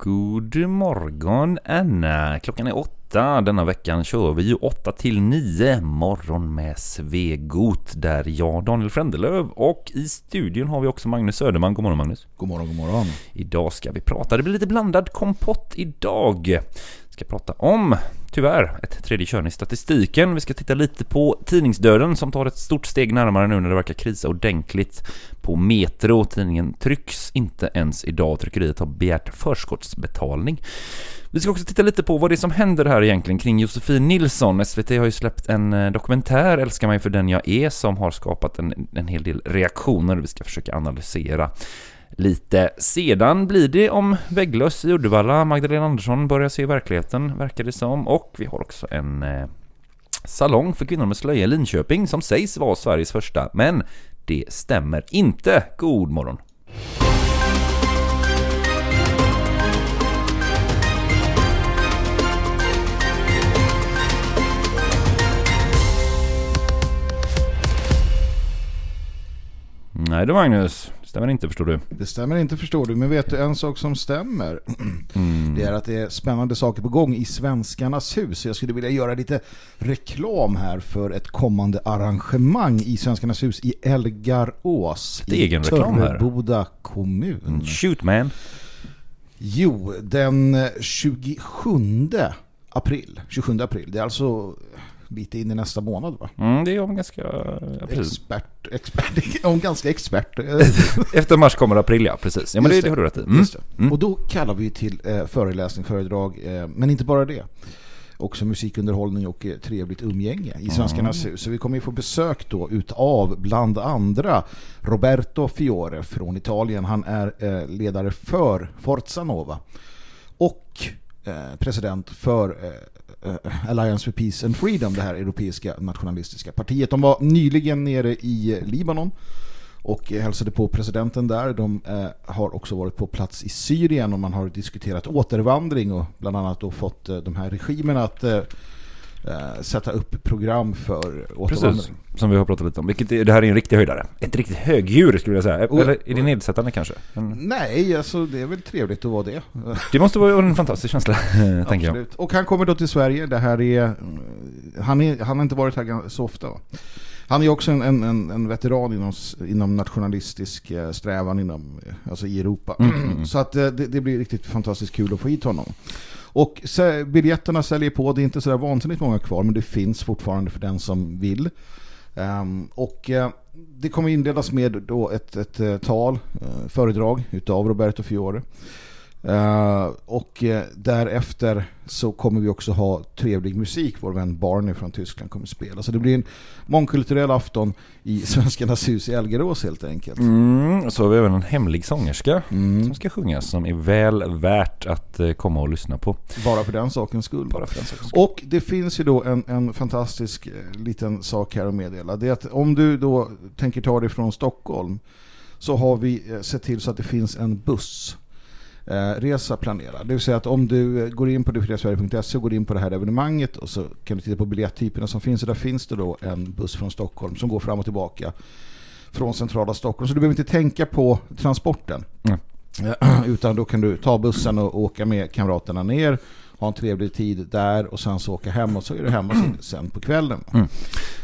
God morgon Anna! Klockan är åtta. Denna veckan kör vi ju åtta till nio morgon med Svegot där jag, Daniel Frändelöv och i studion har vi också Magnus Söderman. God morgon Magnus! God morgon, god morgon. Idag ska vi prata, det blir lite blandad kompott idag. Ska prata om, tyvärr, ett tredje kön i statistiken. Vi ska titta lite på tidningsdöden som tar ett stort steg närmare nu när det verkar krisa ordentligt på Metro. Tidningen trycks inte ens idag. Tryckeriet har begärt förskottsbetalning. Vi ska också titta lite på vad det är som händer här egentligen kring Josefin Nilsson. SVT har ju släppt en eh, dokumentär, Älskar mig för den jag är, som har skapat en, en hel del reaktioner. Vi ska försöka analysera lite. Sedan blir det om vägglöss i Uddevalla. Magdalena Andersson börjar se verkligheten, verkar det som. Och vi har också en eh, salong för kvinnor med slöja i Linköping som sägs vara Sveriges första. Men det stämmer inte. God morgon! Nej du Magnus, stämmer inte förstår du. Det stämmer inte förstår du, men vet du en sak som stämmer? Mm. Det är att det är spännande saker på gång i Svenskarnas hus. Jag skulle vilja göra lite reklam här för ett kommande arrangemang i Svenskarnas hus i Elgarås Det är egen reklam här. Törreboda kommun. Shoot man! Jo, den 27 april. 27 april. Det är alltså lite in i nästa månad va? Mm, det är om ganska... Ja, precis. Expert, expert, om ganska expert. Efter mars kommer april, ja precis. Ja men det, det har du rätt i. Mm. Mm. Och då kallar vi till eh, föreläsning, föredrag, eh, men inte bara det. Också musikunderhållning och eh, trevligt umgänge i Svenskarnas hus. Så vi kommer ju få besök då utav bland andra Roberto Fiore från Italien. Han är eh, ledare för Forza Nova och eh, president för eh, eh, Eh, Alliance for Peace and Freedom, det här europeiska nationalistiska partiet. De var nyligen nere i Libanon och hälsade på presidenten där. De eh, har också varit på plats i Syrien och man har diskuterat återvandring och bland annat då fått eh, de här regimerna att eh, eh, sätta upp program för återvandring. Precis, som vi har pratat lite om. Vilket är, det här är en riktig höjdare. Ett riktigt högdjur skulle jag säga. Eller är det nedsättande kanske? Men Nej, alltså det är väl trevligt att vara det. det måste vara en fantastisk känsla, tänker jag. Och han kommer då till Sverige. Det här är, mm, han, är, han har inte varit här så ofta. va? Han är också en, en, en, veteran inom, inom nationalistisk eh, strävan inom, eh, alltså i Europa. Mm, Så att det, det blir riktigt fantastiskt kul att få hit honom. Och biljetterna säljer på, det är inte så där vansinnigt många kvar men det finns fortfarande för den som vill. Ehm, och eh, det kommer inledas med då ett, ett eh, tal, eh, föredrag utav Roberto Fiore. Eh, och eh, därefter så kommer vi också ha trevlig musik. Vår vän Barney från Tyskland kommer spela. Så det blir en mångkulturell afton i Svenskarnas hus i Elgerås helt enkelt. Mm, och så har vi även en hemlig sångerska Mm. som ska sjungas som är väl värt att eh, komma och lyssna på. Bara för den sakens skull. Bara för den sakens skull. Och det finns ju då en, en fantastisk liten sak här att meddela. Det är att om du då tänker ta dig från Stockholm så har vi sett till så att det finns en buss resa planerad. Det vill säga att om du eh, går in på dufriasverige.se och går in på det här evenemanget och så kan du titta på biljetttyperna som finns. Och där finns det då en buss från Stockholm som går fram och tillbaka från centrala Stockholm. Så du behöver inte tänka på transporten. Mm. Eh, Utan då kan du ta bussen och åka med kamraterna ner ha en trevlig tid där och sen så åka hem och så är du hemma sen- på kvällen.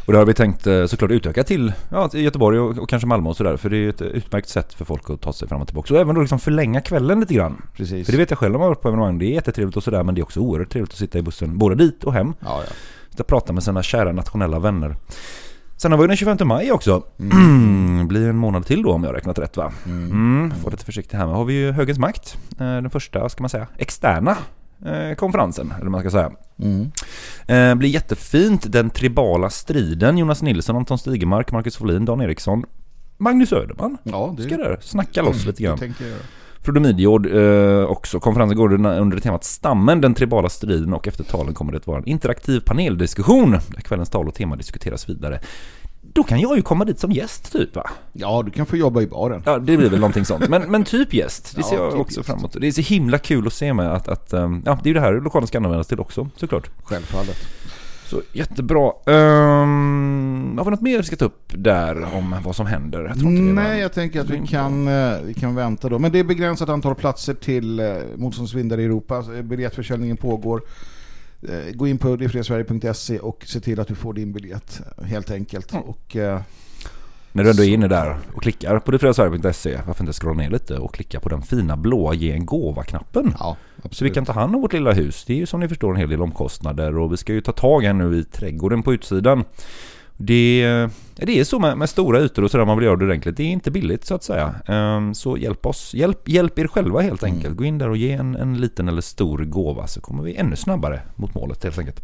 Och det har vi tänkt eh, såklart utöka till, ja, till Göteborg och, och kanske Malmö och sådär. För det är ju ett utmärkt sätt för folk att ta sig fram och tillbaka. Och även då liksom förlänga kvällen lite grann. Precis. För det vet jag själv om jag har varit på evenemang. Det är jättetrevligt och sådär. Men det är också oerhört trevligt att sitta i bussen både dit och hem. Ja, ja. Sitta och prata med sina kära nationella vänner. Sen har vi den 25 maj också. Blir en månad till då om jag räknat rätt va? Mm. Får lite försiktigt här. Men har vi ju Högens makt. Eh, Den första, ska man säga, externa konferensen. Eller vad man ska säga. Mm. Eh, blir jättefint. Den tribala striden. Jonas Nilsson, Anton Stigemark, Marcus Folin, Dan Eriksson. Magnus Söderman. Ja, det, Ska där snacka loss lite det grann. Frodo Midgård eh, också. Konferensen går under- under temat Stammen, den tribala striden och efter talen kommer det att vara en interaktiv paneldiskussion där kvällens tal och tema diskuteras vidare. Då kan jag ju komma dit som gäst typ va? Ja, du kan få jobba i baren. Ja, det blir väl någonting sånt. Men, men typ gäst. Det Ja, ser jag typ också gäst. fram emot. Det är så himla kul att se med att, att ehm, ja, det är ju det här lokalen ska användas till också såklart. Självfallet. Så jättebra. Um, har vi något mer vi ska ta upp där om vad som händer? Jag Nej, jag tänker att vi kan, uh, vi kan vänta då. Men det är begränsat antal platser till uh, motståndsvindar i Europa. Biljettförsäljningen pågår. Uh, gå in på detfriasverige.se och se till att du får din biljett helt enkelt. Mm. Och, uh, när du ändå är inne där och klickar på detfriasverige.se, varför inte scrolla ner lite och klicka på den fina blåa ge en gåva-knappen? Ja, så vi kan ta hand om vårt lilla hus. Det är ju som ni förstår en hel del omkostnader och vi ska ju ta tag här nu i trädgården på utsidan. Det, det är så med, med stora ytor och sådär man vill göra det ordentligt. Det är inte billigt så att säga. Um, så hjälp oss. Hjälp, hjälp er själva helt mm. enkelt. Mm. Gå in där och ge en, en liten eller stor gåva så kommer vi ännu snabbare mot målet helt enkelt.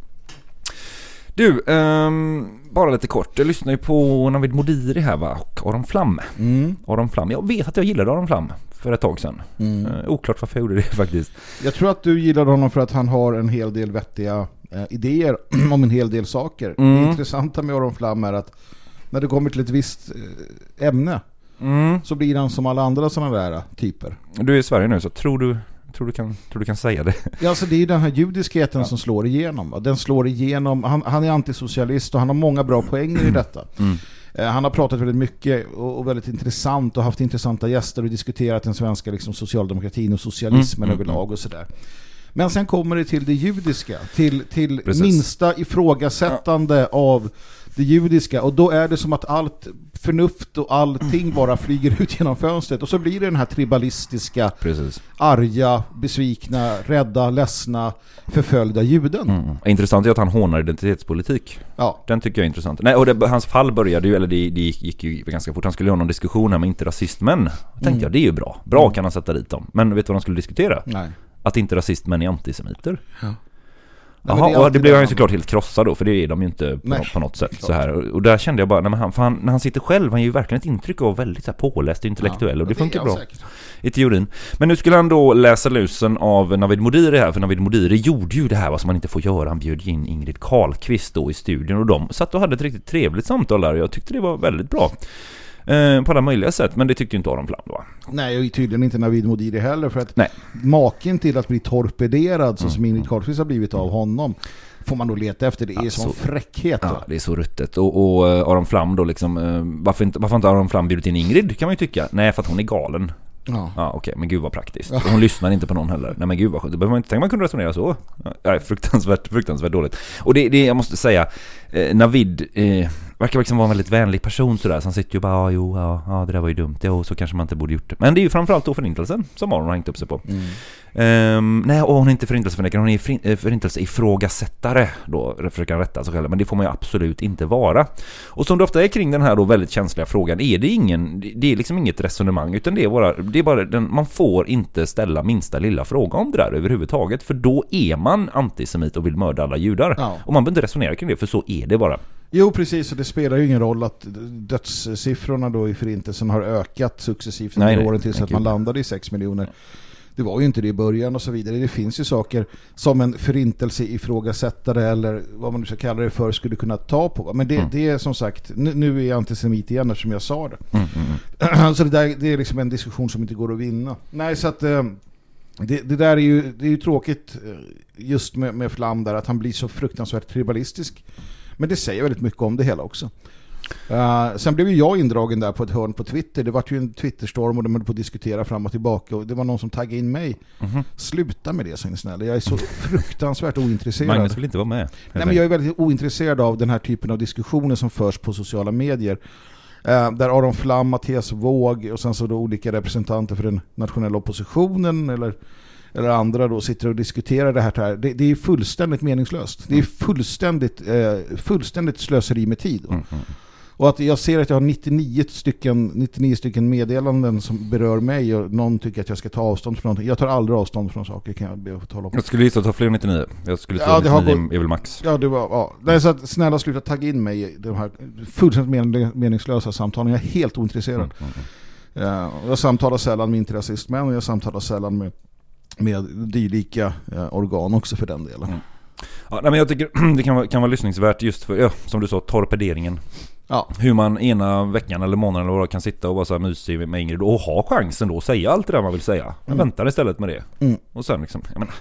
Du, um, bara lite kort. Jag lyssnar ju på Navid Modiri här va? Och Aron Flam. Mm. Aron Flam. Jag vet att jag gillade Aron Flam för ett tag sedan. Mm. Uh, oklart varför jag gjorde det faktiskt. Jag tror att du gillade honom för att han har en hel del vettiga idéer om en hel del saker. Mm. Det intressanta med Aron Flam är att när det kommer till ett visst uh, ämne mm. så blir han som alla andra sådana där typer. Du är i Sverige nu så tror du Tror du kan, tror du kan säga det? Ja, alltså det är ju den här judiskheten ja. som slår igenom. Den slår igenom, han, han, är antisocialist och han har många bra poänger i detta. Mm. Eh, han har pratat väldigt mycket och, väldigt intressant och haft intressanta gäster och diskuterat den svenska liksom, socialdemokratin och socialismen mm. överlag mm. och sådär. Men sen kommer det till det judiska, till, till minsta ifrågasättande ja. av det judiska och då är det som att allt förnuft och allting bara flyger ut genom fönstret och så blir det den här tribalistiska Precis. arga, besvikna, rädda, ledsna, förföljda juden. Mm. Intressant är att han hånar identitetspolitik. Ja. Den tycker jag är intressant. Nej, och det, hans fall började ju, eller det, det gick ju ganska fort. Han skulle ha någon diskussion här med inte rasistmän. Då tänkte mm. jag, det är ju bra. Bra mm. kan han sätta dit dem. Men vet du vad de skulle diskutera? Nej. Att inte rasistmän är antisemiter. Ja. Jaha, och det blev han ju såklart helt krossad då, för det är de ju inte på, nej, på något sätt. Så här. Och där kände jag bara, när han, han, när han sitter själv, han ger ju verkligen ett intryck av väldigt så här, påläst och intellektuell ja, och det, det funkar bra säkert. i teorin. Men nu skulle han då läsa lusen av Navid Modiri här, för Navid Modiri gjorde ju det här vad som man inte får göra. Han bjöd in Ingrid Karlqvist då i studion och de satt och hade ett riktigt trevligt samtal där och jag tyckte det var väldigt bra. Eh, på alla möjliga sätt, men det tyckte inte Aron Flam då. Nej, och tydligen inte Navid Modiri heller, för att Nej. maken till att bli torpederad så mm. som Ingrid Carlqvist har blivit av honom får man nog leta efter. Det är ja, sån fräckhet. Ja, det är så ruttet. Och, och eh, Aron Flam då liksom, eh, varför inte, varför inte Aron Flam bjudit in Ingrid kan man ju tycka. Nej, för att hon är galen. Ja. ja okej, okay, men gud vad praktiskt. Ja. hon lyssnar inte på någon heller. Nej men gud vad skönt. Behöver man man kunde resonera så. Ja, fruktansvärt, fruktansvärt dåligt. Och det, det jag måste säga, eh, Navid eh, verkar liksom vara en väldigt vänlig person sådär. Så han sitter ju bara, ja, jo, ja, ja, det där var ju dumt. Ja, så kanske man inte borde gjort det. Men det är ju framförallt då förintelsen som Aron har hängt upp sig på. Mm. Um, nej, och hon är inte förintelseförnekare, hon är eh, förintelseifrågasättare då, försöker han rätta sig själv. Men det får man ju absolut inte vara. Och som det ofta är kring den här då väldigt känsliga frågan är det ingen, det är liksom inget resonemang utan det är bara, det är bara den, man får inte ställa minsta lilla fråga om det där överhuvudtaget. För då är man antisemit och vill mörda alla judar. Ja. Och man behöver inte resonera kring det, för så är det bara. Jo, precis. Och det spelar ju ingen roll att dödssiffrorna då i förintelsen har ökat successivt under åren tills att man landade i 6 miljoner. Det var ju inte det i början och så vidare. Det finns ju saker som en förintelse ifrågasättare eller vad man nu ska kalla det för skulle kunna ta på. Men det, mm. det är som sagt, nu, nu är jag antisemit igen eftersom jag sa det. Mm, mm, mm. så det, där, det är liksom en diskussion som inte går att vinna. Nej, så att eh, det, det, där är ju, det är ju tråkigt eh, just med, med Flam där att han blir så fruktansvärt tribalistisk. Men det säger väldigt mycket om det hela också. Uh, sen blev ju jag indragen där på ett hörn på Twitter. Det var ju en Twitterstorm och de höll på att diskutera fram och tillbaka. Och det var någon som taggade in mig. Mm -hmm. Sluta med det, så snälla. Jag är så fruktansvärt ointresserad. Magnus vill inte vara med. Nej, men jag är väldigt ointresserad av den här typen av diskussioner som förs på sociala medier. Uh, där Aron Flam, Mattias Våg och sen så då olika representanter för den nationella oppositionen eller eller andra då sitter och diskuterar det här. Det, det är fullständigt meningslöst. Det är fullständigt, eh, fullständigt slöseri med tid. Mm, mm. Och att jag ser att jag har 99 stycken, 99 stycken meddelanden som berör mig och någon tycker att jag ska ta avstånd från någonting. Jag tar aldrig avstånd från saker kan jag be att tala om. Jag skulle gissa att ta fler än 99. Jag skulle tro ja, att 99 gått, är väl max. Ja, det var, ja. Nej, så att snälla sluta tagga in mig i de här fullständigt meningslösa samtalen. Jag är helt ointresserad. Mm, mm, mm. Jag samtalar sällan med inte-rasistmän och jag samtalar sällan med med dylika eh, organ också för den delen. Mm. Ja, men jag tycker det kan vara, kan vara lyssningsvärt just för, ja, som du sa, torpederingen. Ja. Hur man ena veckan eller månaden eller vad kan sitta och vara så här mysig med Ingrid och ha chansen då att säga allt det där man vill säga. Men mm. väntar istället med det. Mm. Och sen liksom, jag menar,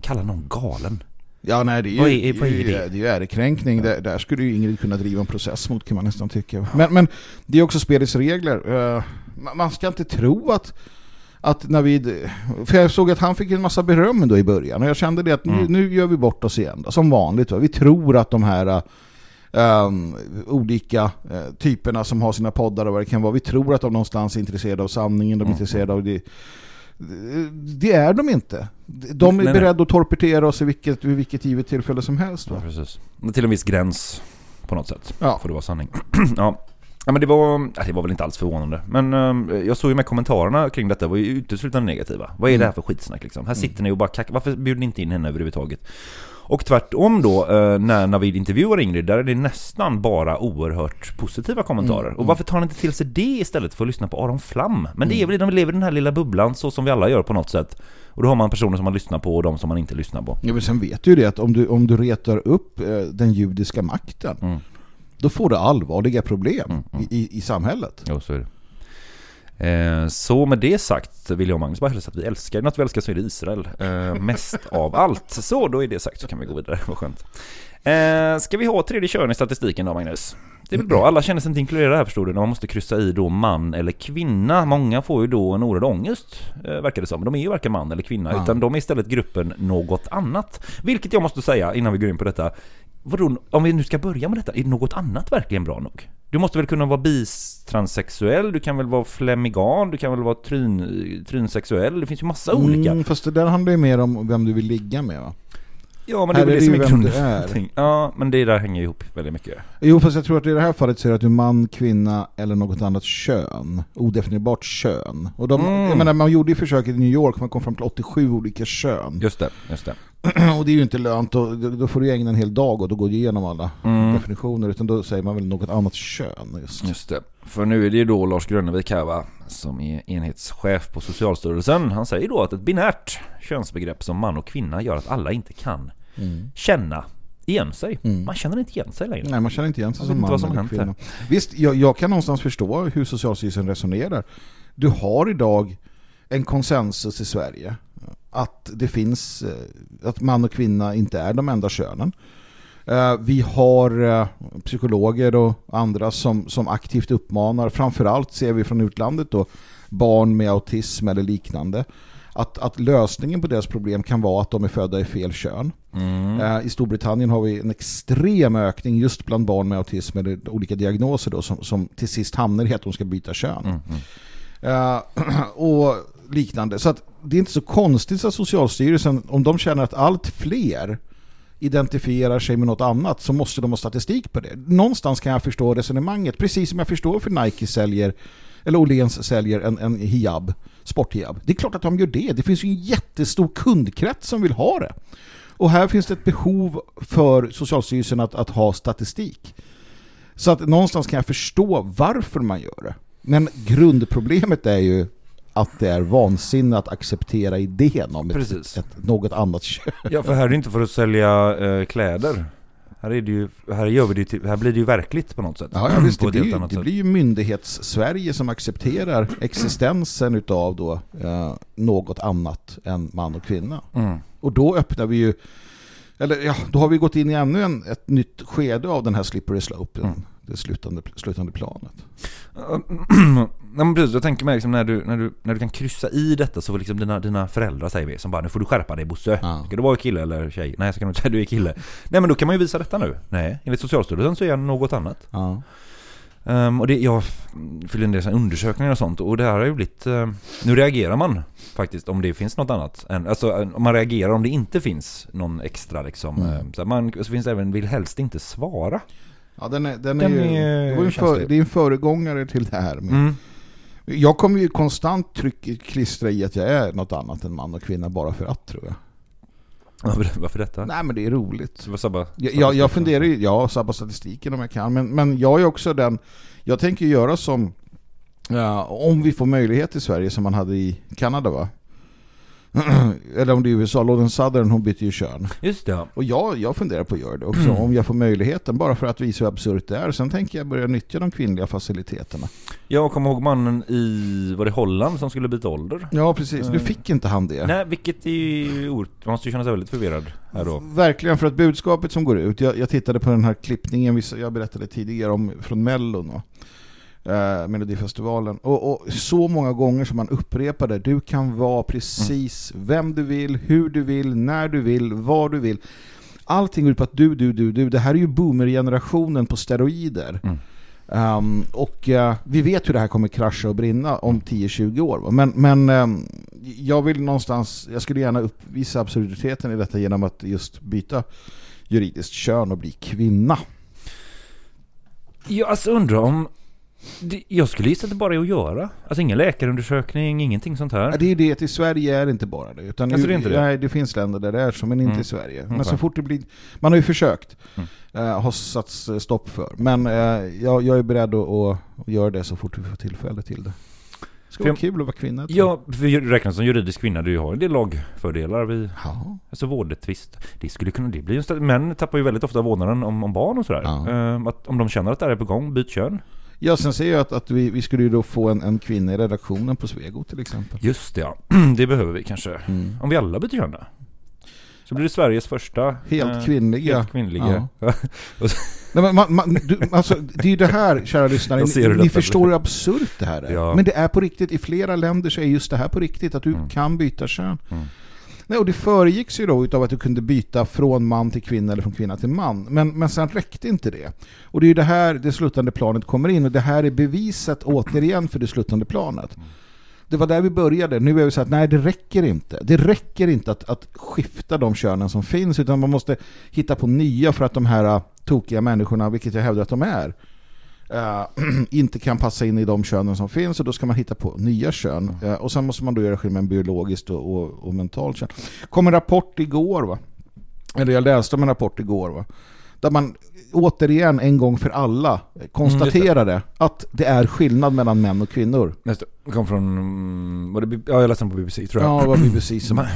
kalla någon galen. Ja, nej, det är ju, Vad är- vad är det? det? är ju ärekränkning. Där, där skulle ju Ingrid kunna driva en process mot kan man nästan tycka. Men, men det är också spelets regler. Eh, man ska inte tro att att när vi, för jag såg att han fick en massa beröm då i början och jag kände det att nu, Mm. nu gör vi bort oss igen då, som vanligt. Va? Vi tror att de här um, olika eh, typerna som har sina poddar och vad det kan vara, vi tror att de någonstans är intresserade av sanningen, de är Mm. intresserade av det. Det är de inte. De är Nej, nej. beredda att torpedera oss i vilket, vid vilket givet tillfälle som helst. Ja, Va? precis. Men Till en viss gräns på något sätt. Ja. Får det vara sanning. ja. Ja men det var, ja, det var väl inte alls förvånande. Men eh, jag såg ju med kommentarerna kring detta var ju uteslutande negativa. Vad är det här för skitsnack liksom? Här sitter ni och bara kackar. Varför bjuder ni inte in henne överhuvudtaget? Och tvärtom då, eh, när Navid intervjuar Ingrid, där är det nästan bara oerhört positiva kommentarer. Mm, Och varför tar han inte till sig det istället för att lyssna på Aron Flam? Men det är väl, de lever i den här lilla bubblan så som vi alla gör på något sätt. Och då har man personer som man lyssnar på och de som man inte lyssnar på. Ja, men sen vet du ju det att om du, om du retar upp eh, den judiska makten Mm. Då får du allvarliga problem Mm, mm. I, i, samhället. Jo, så är det. Eh, så med det sagt vill jag och Magnus bara hälsa att vi älskar, något vi älskar så är det Israel. Eh, mest av allt. Så då är det sagt så kan vi gå vidare, vad skönt. Eh, ska vi ha tredje kön i statistiken då Magnus? Det är väl bra, alla känner sig inte inkluderade här förstår du, man måste kryssa i då man eller kvinna. Många får ju då en oerhörd ångest, eh, verkar det som. De är ju varken man eller kvinna, Ja. utan de är istället gruppen något annat. Vilket jag måste säga innan vi går in på detta, vadå, om vi nu ska börja med detta, är något annat verkligen bra nog? Du måste väl kunna vara bistranssexuell, du kan väl vara flemigan, du kan väl vara tryn, trynsexuell, det finns ju massa olika. Mm, fast det där handlar ju mer om vem du vill ligga med va? Ja men det Här är väl är det som det är grunden. Ja men det där hänger ihop väldigt mycket. Jo fast jag tror att i det här fallet så är det att du är man, kvinna eller något annat kön. Odefinierbart kön. Och de, Mm. jag menar, man gjorde ju försöket i New York, man kom fram till 87 olika kön. Just det, just det. Och det är ju inte lönt, och då får du ägna en hel dag och då går igenom alla Mm. definitioner. Utan då säger man väl något annat kön just. Just det. För nu är det ju då Lars Grönevik här va, som är enhetschef på Socialstyrelsen. Han säger då att ett binärt könsbegrepp som man och kvinna gör att alla inte kan Mm. känna igen sig. Mm. Man känner inte igen sig längre. Nej, man känner inte igen sig som man som eller kvinna. Visst, jag, jag kan någonstans förstå hur Socialstyrelsen resonerar. Du har idag en konsensus i Sverige att det finns eh, att man och kvinna inte är de enda könen. Eh, Vi har eh, psykologer och andra som, som aktivt uppmanar, framförallt ser vi från utlandet då, barn med autism eller liknande, att, att lösningen på deras problem kan vara att de är födda i fel kön. Mm. I Storbritannien har vi en extrem ökning just bland barn med autism eller olika diagnoser då, som, som till sist hamnar i att de ska byta kön. Mm. Eh, och liknande. Så att det är inte så konstigt att Socialstyrelsen, om de känner att allt fler identifierar sig med något annat så måste de ha statistik på det. Någonstans kan jag förstå resonemanget, precis som jag förstår för Nike säljer eller Åhléns säljer en, en hijab, sporthijab. Det är klart att de gör det. Det finns ju en jättestor kundkrets som vill ha det. Och här finns det ett behov för Socialstyrelsen att, att ha statistik. Så att någonstans kan jag förstå varför man gör det. Men grundproblemet är ju att det är vansinne att acceptera idén om ett, ett, något annat kön. Ja för här är det inte för att sälja eh, kläder. Här, är det ju, här, gör vi det, här blir det ju verkligt på något sätt. Ja, ja visst, det blir, ju- det sätt. blir ju myndighets-Sverige som accepterar existensen utav då, eh, något annat än man och kvinna. Mm. Och då öppnar vi ju, eller ja, då har vi gått in i ännu en, ett nytt skede av den här slippery slope, Mm. Det slutande, slutande planet. Nej men precis, jag tänker mig liksom när du, när, du, när du kan kryssa i detta så får liksom dina, dina föräldrar säger vi som bara nu får du skärpa dig Bosse. Ja. Ska du vara kille eller tjej? Nej ska nog inte säga du är kille. Nej men då kan man ju visa detta nu. Nej, enligt Socialstyrelsen så är jag något annat. Ja. Ehm, och det, jag fyller en del såna undersökningar och sånt och det här har ju blivit... ehm, nu reagerar man faktiskt om det finns något annat. Än, alltså om man reagerar om det inte finns någon extra liksom. Mm. Ehm, så man, så finns det även, vill helst inte svara. Ja, den är, den är, Den ju, är det, en för, det är en föregångare till det här. Med. Mm. Jag kommer ju konstant tryck, klistra i att jag är något annat än man och kvinna bara för att tror jag. Varför, varför detta? Nej men det är roligt. Vad sabba, Jag, jag, jag funderar ju, ja, sabba statistiken om jag kan, men, men jag är också den, jag tänker göra som, ja, om vi får möjlighet i Sverige som man hade i Kanada va? Eller om det är USA, Lawrence Southern, hon byter ju kön. Just det. Och jag, jag funderar på att göra det också, om jag får möjligheten, bara för att visa hur absurt det är. Sen tänker jag börja nyttja de kvinnliga faciliteterna. Jag kommer ihåg mannen i, var det Holland som skulle byta ålder? Ja, precis. Nu fick inte han det. Nej, vilket är ju. Man måste ju känna sig väldigt förvirrad här då. Verkligen, för att budskapet som går ut, jag, jag tittade på den här klippningen jag berättade tidigare om från Mellon och eh, Melodifestivalen. Och, och, så många gånger som man upprepade, du kan vara precis mm. vem du vill, hur du vill, när du vill, var du vill. Allting går ut på att du, du, du, du. Det här är ju boomer-generationen på steroider. Mm. Um, och uh, vi vet hur det här kommer krascha och brinna om 10-20 år. Men, men um, jag vill någonstans, jag skulle gärna uppvisa absurditeten i detta genom att just byta juridiskt kön och bli kvinna. Jag alltså undrar om jag skulle gissa att det bara är att göra. Alltså ingen läkarundersökning, ingenting sånt här. Ja, det är det, i Sverige är det inte bara det. Utan alltså, det, är inte det? Nej, det finns länder där det är så, men inte mm. i Sverige. Men okay. så fort det blir... Man har ju försökt. Mm. Uh, har satt stopp för. Men uh, jag, jag, är beredd att, att, göra det så fort vi får tillfälle till det. Det ska vara kul att vara kvinna. Ja, vi räknas som juridisk kvinna. Du har en del lagfördelar. Vi, ja. Alltså vårdtvist. Det skulle kunna det bli en Män tappar ju väldigt ofta vårdnaden om, om barn och sådär. Ja. Uh, att, om de känner att det här är på gång, byt kön. Ja, sen ser jag att, att vi, vi skulle ju då få en, en kvinna i redaktionen på Svego till exempel. Just det, ja. Det behöver vi kanske. Mm. Om vi alla byter kön Så blir det Sveriges första Helt eh, kvinnliga. Helt kvinnliga. Ja. Nej, men man, man, du, alltså, det är ju det här, kära lyssnare. Ni, ni förstår hur absurt det här är. Ja. Men det är på riktigt. I flera länder så är just det här på riktigt. Att du mm. kan byta kön. Mm. Nej, och det föregicks ju då av att du kunde byta från man till kvinna eller från kvinna till man. Men, men sen räckte inte det. Och det är ju det här det slutande planet kommer in. Och det här är beviset återigen för det slutande planet. Det var där vi började. Nu är vi så att nej, det räcker inte. Det räcker inte att, att skifta de könen som finns. Utan man måste hitta på nya för att de här äh, tokiga människorna, vilket jag hävdar att de är, Uh, inte kan passa in i de könen som finns och då ska man hitta på nya kön. Uh, och sen måste man då göra skillnad biologiskt och, och, och mentalt kön. kom en rapport igår va? Eller jag läste om en rapport igår va? Där man återigen en gång för alla konstaterade mm, det. att det är skillnad mellan män och kvinnor. Det kom från, var det, ja jag läste den på BBC tror jag. Ja, det var BBC som... Man,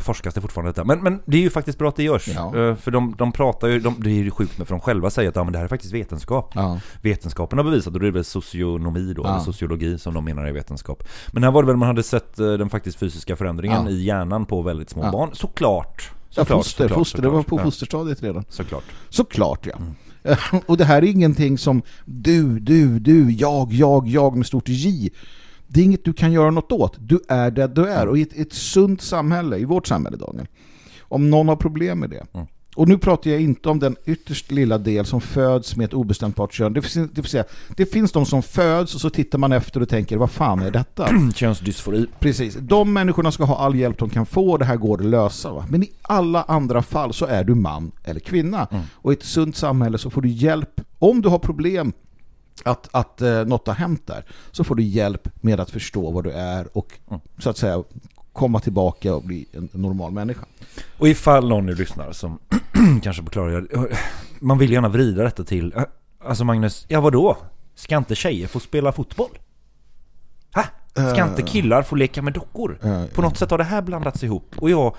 forskas det fortfarande detta. Men, men det är ju faktiskt bra att det görs. Ja. Eh, för de, de pratar ju, de, det är ju sjukt med för de själva säger att ja, men det här är faktiskt vetenskap. Ja. Vetenskapen har bevisat, och det är väl socionomi då, ja. eller sociologi som de menar är vetenskap. Men här var det väl man hade sett eh, den faktiskt fysiska förändringen i hjärnan på väldigt små barn. Såklart. Såklart, ja, foster, såklart, foster, såklart. det var på fosterstadiet redan. Såklart. Såklart, ja. Mm. Och det här är ingenting som du, du, du, jag, jag, jag med stort J. Det är inget du kan göra något åt. Du är det du är. Och i ett, ett sunt samhälle, i vårt samhälle Daniel, om någon har problem med det, mm. Och nu pratar jag inte om den ytterst lilla del som föds med ett obestämbart kön. Det finns, det, säga, det finns de som föds och så tittar man efter och tänker, vad fan är detta? Könsdysfori. Precis. De människorna ska ha all hjälp de kan få och det här går att lösa. Va? Men i alla andra fall så är du man eller kvinna. Mm. Och i ett sunt samhälle så får du hjälp. Om du har problem att, att eh, något har hänt där så får du hjälp med att förstå vad du är och mm. så att säga komma tillbaka och bli en normal människa. Och ifall någon nu lyssnar som kanske på klargör, man vill gärna vrida detta till, alltså Magnus, ja vadå? Ska inte tjejer få spela fotboll? Ha? Ska inte eh. killar få leka med dockor? Uh, på något sätt har det här blandats ihop. Och jag,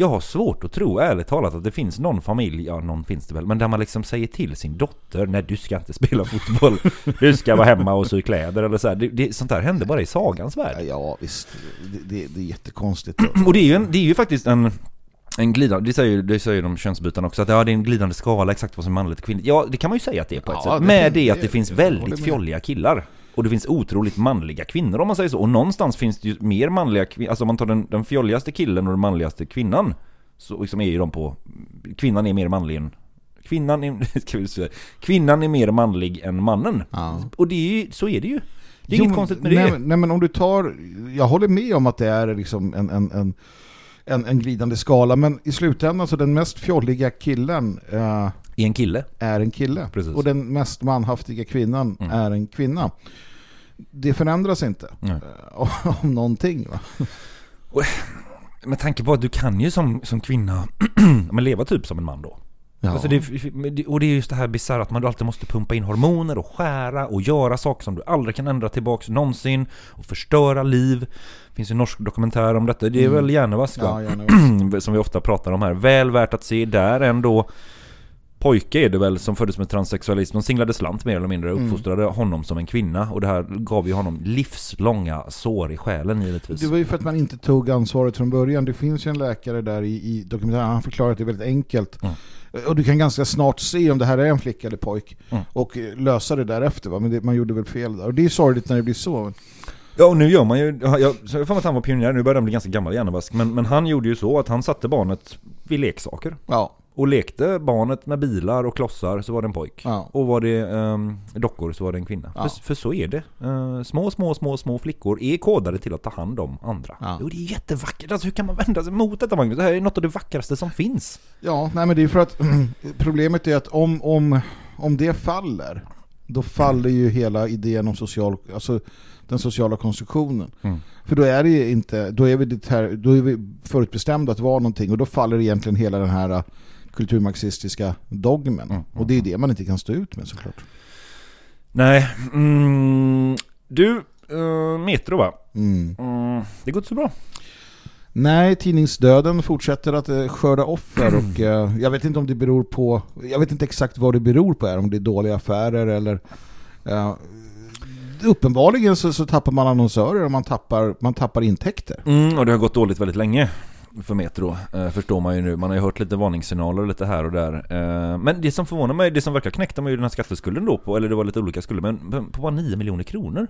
jag har svårt att tro, ärligt talat, att det finns någon familj, ja någon finns det väl, men där man liksom säger till sin dotter, nej du ska inte spela fotboll, du ska vara hemma och sy kläder eller så här. Det, det, sånt där händer bara i sagans värld. Ja, visst, det, det, det är jättekonstigt. och det är ju, en, det är ju faktiskt en en glidande, det säger, det säger de könsbytarna också, att ja, det är en glidande skala exakt vad som är manligt och kvinnligt. Ja, det kan man ju säga att det är på ett ja, sätt. Med det, det att det, finns väldigt fjolliga killar. Och det finns otroligt manliga kvinnor om man säger så. Och någonstans finns det ju mer manliga kvinnor, alltså om man tar den, den fjolligaste killen och den manligaste kvinnan. Så liksom är ju de på, kvinnan är mer manlig än Kvinnan är, ska vi säga, kvinnan är mer manlig än mannen. Ja. Och det är, så är det ju. Det är jo, inget konstigt med nej, det. Nej men om du tar, jag håller med om att det är liksom en, en, en en, en glidande skala. Men i slutändan så den mest fjolliga killen uh, är en kille. Är en kille. Precis. Och den mest manhaftiga kvinnan mm. är en kvinna. Det förändras inte. Uh, om någonting va? med tanke på att du kan ju som, som kvinna men leva typ som en man då. Ja. Alltså det, och det är just det här bisarra att man alltid måste pumpa in hormoner och skära och göra saker som du aldrig kan ändra tillbaks någonsin och förstöra liv. Det finns en norsk dokumentär om detta. Det är Mm. väl Hjärnevask Ja, som vi ofta pratar om här. Väl värt att se där ändå. Pojke är det väl som föddes med transsexualism. De singlade slant mer eller mindre. Mm. Uppfostrade honom som en kvinna. Och det här gav ju honom livslånga sår i själen givetvis. Det var ju för att man inte tog ansvaret från början. Det finns ju en läkare där i, i dokumentären. Han förklarar att det är väldigt enkelt. Mm. Och du kan ganska snart se om det här är en flicka eller pojk. Mm. Och eh, lösa det därefter. Va? Men det, man gjorde väl fel där. Och det är sorgligt när det blir så. Ja och nu gör man ju, jag, jag, får att han var pionjär, nu börjar han bli ganska gammal Hjärnevask. Men, men han gjorde ju så att han satte barnet vid leksaker. Ja. Och lekte barnet med bilar och klossar så var det en pojk. Ja. Och var det um, dockor så var det en kvinna. Ja. För, för så är det. Eh, små, små, små, små flickor är kodade till att ta hand om andra. Ja. Och det är jättevackert. Alltså hur kan man vända sig mot detta Magnus? Det här är något av det vackraste som finns. Ja, nej men det är för att problemet är att om, om, om det faller då faller ju hela idén om social, alltså den sociala konstruktionen. Mm. För då är det ju inte, då är vi, det här, då är vi förutbestämda att vara någonting och då faller egentligen hela den här uh, kulturmarxistiska dogmen. Mm, Och det är det man inte kan stå ut med såklart. Nej, mm, du, uh, Metro va? Mm. Mm, det går inte så bra. Nej, tidningsdöden fortsätter att eh, skörda offer och eh, jag vet inte om det beror på, jag vet inte exakt vad det beror på här, om det är dåliga affärer eller eh, uppenbarligen så, så tappar man annonsörer och man tappar, man tappar intäkter. Mm, och det har gått dåligt väldigt länge för Metro, eh, förstår man ju nu. Man har ju hört lite varningssignaler lite här och där. Eh, men det som förvånar mig, det som verkar knäckta mig är ju den här skatteskulden då på, eller det var lite olika skulder, men på bara 9 miljoner kronor.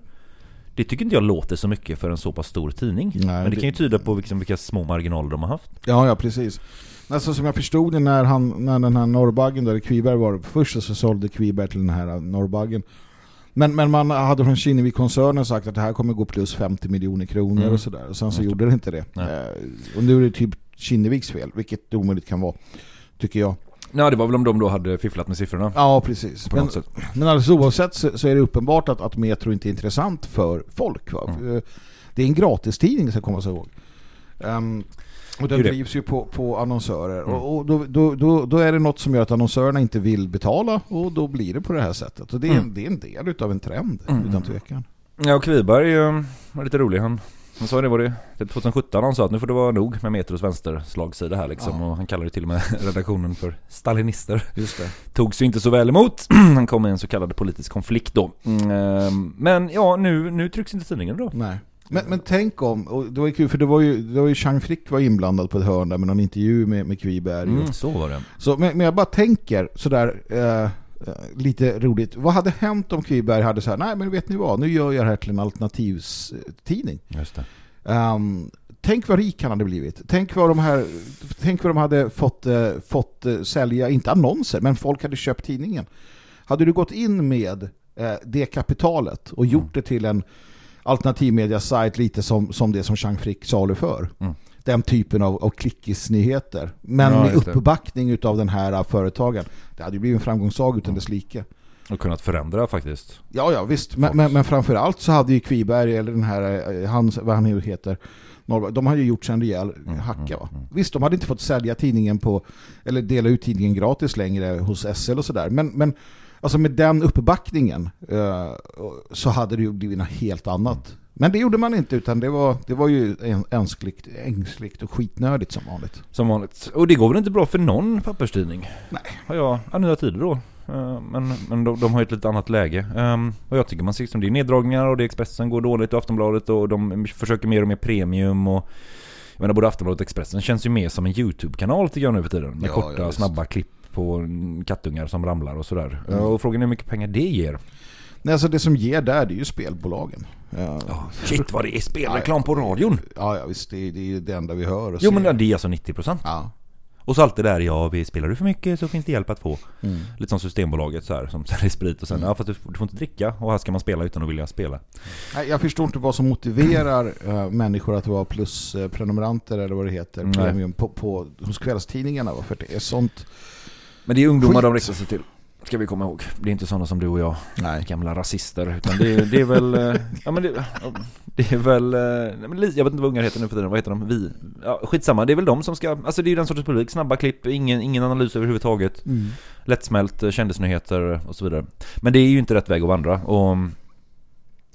Det tycker inte jag låter så mycket för en så pass stor tidning. Nej, men det, det- kan ju tyda på liksom vilka små marginaler de har haft. Ja, ja, precis. Alltså som jag förstod det när, han, när den här Norrbaggen där Kviberg var, först så sålde Kviberg till den här Norrbaggen. Men, men man hade från Kinnevik-koncernen sagt att det här kommer gå plus 50 miljoner kronor Mm. och sådär. Och sen så det. gjorde det inte det. Eh, och nu är det typ Kinneviks fel, vilket det omöjligt kan vara, tycker jag. Ja, det var väl om de då hade fifflat med siffrorna. Ja, precis. Men, men alldeles oavsett så, så är det uppenbart att, att Metro inte är intressant för folk. Mm. Eh, Det är en gratistidning ska komma sig ihåg. Ehm, och den Det det. drivs ju på, på annonsörer. Mm. Och, och då, då, då, då är det något som gör att annonsörerna inte vill betala och då blir det på det här sättet. Och det är, en, Mm. det är en del av en trend, Mm. utan tvekan. Ja, och Kviberg eh, var lite rolig. Han, han sa det var det typ 2017 han sa att nu får det vara nog med Metros vänsterslagsida här liksom. Ja. Och han kallade till och med redaktionen för stalinister. Just det. Togs ju inte så väl emot. Han kom i en så kallad politisk konflikt då. Mm, ehm, men ja, nu, nu trycks inte tidningen då. Nej. Men, men tänk om, och det var ju kul för det var ju, det var ju Chang Frick var inblandad på ett hörn där med någon intervju med, med Kviberg. Mm, så var det. Så, men, men jag bara tänker sådär eh, eh, lite roligt. Vad hade hänt om Kviberg hade så här, nej men vet ni vad, nu gör jag det här till en alternativstidning. Just det. Um, tänk vad rik han hade blivit. Tänk vad de här, tänk vad de hade fått, eh, fått eh, sälja, inte annonser, men folk hade köpt tidningen. Hade du gått in med det kapitalet och gjort Mm. det till en alternativmedia-sajt lite som, som det som Chang Frick saluför. Mm. Den typen av, av klickisnyheter. Men Ja, med uppbackning utav den här eh, företagen. Det hade ju blivit en framgångssaga Mm. utan dess like. Och kunnat förändra faktiskt. Ja, ja, visst. Men, men, men framförallt så hade ju Kviberg, eller den här, eh, han, vad han nu heter, Norrberg, de hade ju gjort sig en rejäl Mm, hacka. mm, Va? mm. Visst, de hade inte fått sälja tidningen på, eller dela ut tidningen gratis längre hos SL och sådär. Men, men alltså med den uppbackningen eh, så hade det ju blivit något helt annat. Men det gjorde man inte, utan det var, det var ju ängsligt, ängsligt och skitnödigt som vanligt. Som vanligt. Och det går väl inte bra för någon papperstidning? Nej. Har jag, ja, nya tider då. Eh, Men, men de, de har ju ett lite annat läge. Um, och jag tycker man ser som det är neddragningar och det är Expressen går dåligt och Aftonbladet och de försöker mer och mer premium och jag menar både Aftonbladet och Expressen känns ju mer som en YouTube-kanal tycker jag nu för tiden. Med Ja, korta ja, snabba klipp på kattungar som ramlar och sådär. Mm. Eh, Och frågan är hur mycket pengar det ger. Nej, alltså det som ger där, det är ju spelbolagen. Ja, Shit vad det är spelreklam på radion! ja, ja visst, det, är- det är det enda vi hör och Jo men det är alltså 90%. Ja. Och så allt det där, ja vi spelar du för mycket så finns det hjälp att få. Mm. Lite som Systembolaget så här som säljer sprit och sen, Mm. ja fast du, får- inte dricka och här ska man spela utan att vilja spela. Nej, Jag förstår inte vad som motiverar eh, människor att vara plusprenumeranter eller vad det heter premium på, på, hos kvällstidningarna. För det är sånt. Men det är ungdomar Skit. de riktar sig till. ska vi komma ihåg. Det är inte sådana som du och jag, Nej. gamla rasister. Utan det, det är väl, eh, ja men det, det är väl, eh, nej, jag vet inte vad ungar heter nu för tiden, vad heter de? Vi? Ja, skitsamma, det är väl de som ska, alltså det är ju den sortens publik, snabba klipp, ingen, ingen analys överhuvudtaget. Mm. Lättsmält, eh, kändisnyheter och så vidare. Men det är ju inte rätt väg att vandra. Och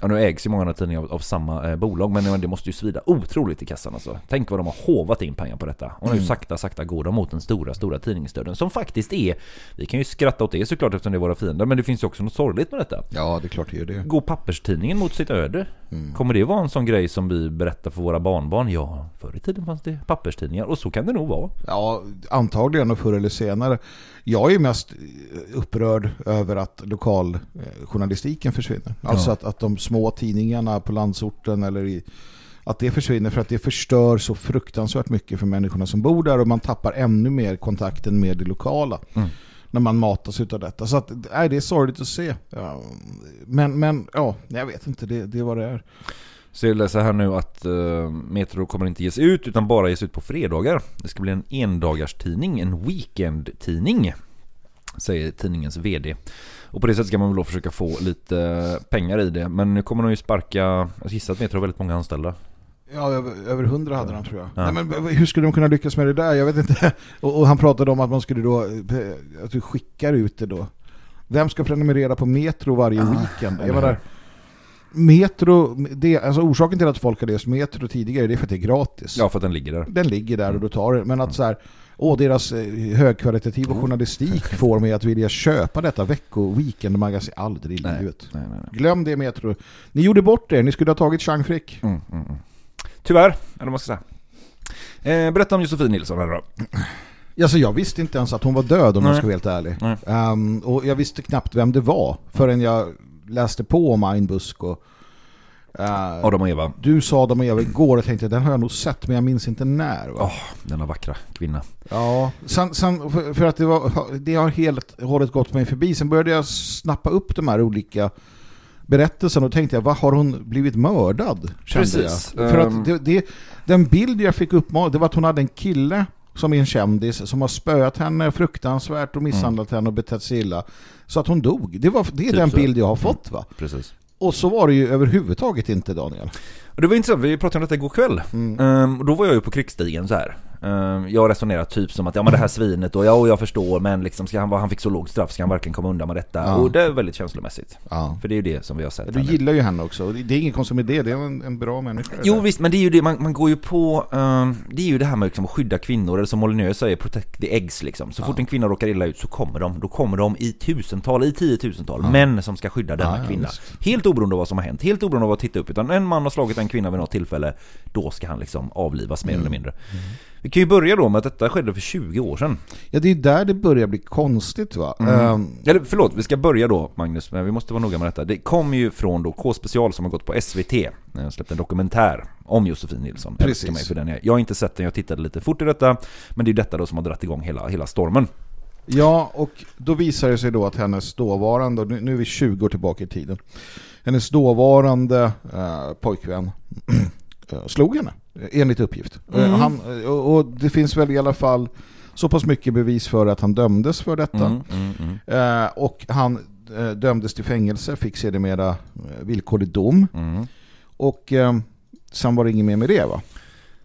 Ja, nu ägs ju många andra tidningar av, av samma eh, bolag men men det måste ju svida otroligt i kassan alltså. Tänk vad de har hovat in pengar på detta. Och nu Mm. sakta, sakta går de mot den stora, stora tidningsdöden som faktiskt är, vi kan ju skratta åt det såklart eftersom det är våra fiender, men det finns ju också något sorgligt med detta. Ja, det är klart det gör det. Går papperstidningen mot sitt öde? Mm. Kommer det vara en sån grej som vi berättar för våra barnbarn? Ja, förr i tiden fanns det papperstidningar och så kan det nog vara. Ja, antagligen och förr eller senare. Jag är mest upprörd över att lokaljournalistiken försvinner. Alltså Ja. att, att de små tidningarna på landsorten eller i, att det försvinner för att det förstör så fruktansvärt mycket för människorna som bor där och man tappar ännu mer kontakten med det lokala Mm. när man matas utav detta. Så att, nej, det är sorgligt att se. Ja, men, men ja, jag vet inte, det, det är vad det är. Så jag läser här nu att uh, Metro kommer inte ges ut utan bara ges ut på fredagar. Det ska bli en endagarstidning, en weekendtidning. Säger tidningens VD. Och på det sättet ska man väl då försöka få lite pengar i det. Men nu kommer de ju sparka, jag gissar att Metro har väldigt många anställda. Ja, över, 100 hade de tror jag. Ja. Nej, men hur skulle de kunna lyckas med det där? Jag vet inte. Och, och han pratade om att man skulle då, eh, att du skickar ut det då. Vem ska prenumerera på Metro varje Ja, weekend? Jag menar, Metro, det, alltså orsaken till att folk har läst Metro tidigare det är för att det är gratis. Ja, för att den ligger där. Den ligger där och då tar det. Men att så här, åh, deras eh, högkvalitativa journalistik får mig att vilja köpa detta vecko weekendmagasin aldrig i livet. Nej, nej, nej. Glöm det Metro. Ni gjorde bort det. Ni skulle ha tagit Chang Frick. Mm, mm, mm. Tyvärr, eller vad ska säga. Eh, berätta om Josefin Nilsson här då. Alltså jag visste inte ens att hon var död om Nej. jag ska vara helt ärlig. Ehm, och jag visste knappt vem det var förrän jag läste på om Ayn Busk och eh, Adam och Eva. du sa dem och jag igår och tänkte den har jag nog sett men jag minns inte när. Va? Åh, denna vackra kvinna. Ja, sen, sen för, för att det, var, det har helt hållet gått mig förbi. Sen började jag snappa upp de här olika berättelserna och tänkte jag, vad har hon blivit mördad? Precis. För Ehm. att det, det, den bild jag fick upp det var att hon hade en kille som är en kändis som har spöat henne fruktansvärt och misshandlat henne och betett sig illa. Så att hon dog. Det, var, det är Typ den så. bild jag har fått va? Precis. Och så var det ju överhuvudtaget inte Daniel. Det var intressant, vi pratade om detta igår kväll. Mm. Och då var jag ju på krigsstigen så här. Ehm, jag resonerar typ som att ja men det här svinet och ja och jag förstår men liksom ska han han fick så lågt straff ska han verkligen komma undan med detta. Ja. Och det är väldigt känslomässigt. Ja. För det är ju det som vi har sett. Du gillar ju henne också. Det är ingen konstigt med det. Det är en, en bra människa. Jo visst, men det är ju det, man, man går ju på, ehm, det är ju det här med liksom att skydda kvinnor, eller som Molineux säger, protect the eggs liksom. Så fort en kvinna råkar illa ut så kommer de, då kommer de i tusental, i tiotusental män som ska skydda denna Ja, ja, kvinna. visst. Helt oberoende av vad som har hänt, helt oberoende av vad titta upp, utan en man har slagit en kvinna vid något tillfälle, då ska han liksom avlivas mer eller mindre. Vi kan ju börja då med att detta skedde för 20 år sedan. Ja, det är där det börjar bli konstigt va? Mm. Ehm, Eller förlåt, vi ska börja då Magnus, men vi måste vara noga med detta. Det kom ju från då K-special som har gått på SVT. Jag släppte en dokumentär om Josefin Nilsson. Precis. Mig för den jag, jag har inte sett den, jag tittade lite fort i detta. Men det är detta då som har dratt igång hela, hela stormen. Ja, och då visar det sig då att hennes dåvarande, och nu är vi 20 år tillbaka i tiden, hennes dåvarande eh, pojkvän eh, slog henne, enligt uppgift. Eh, Mm. Han, eh, och, det finns väl i alla fall så pass mycket bevis för att han dömdes för detta. Mm, mm, mm, Eh, och han dömdes till fängelse, fick sedermera villkorlig dom. mm. Och sen var det inget mer med det va?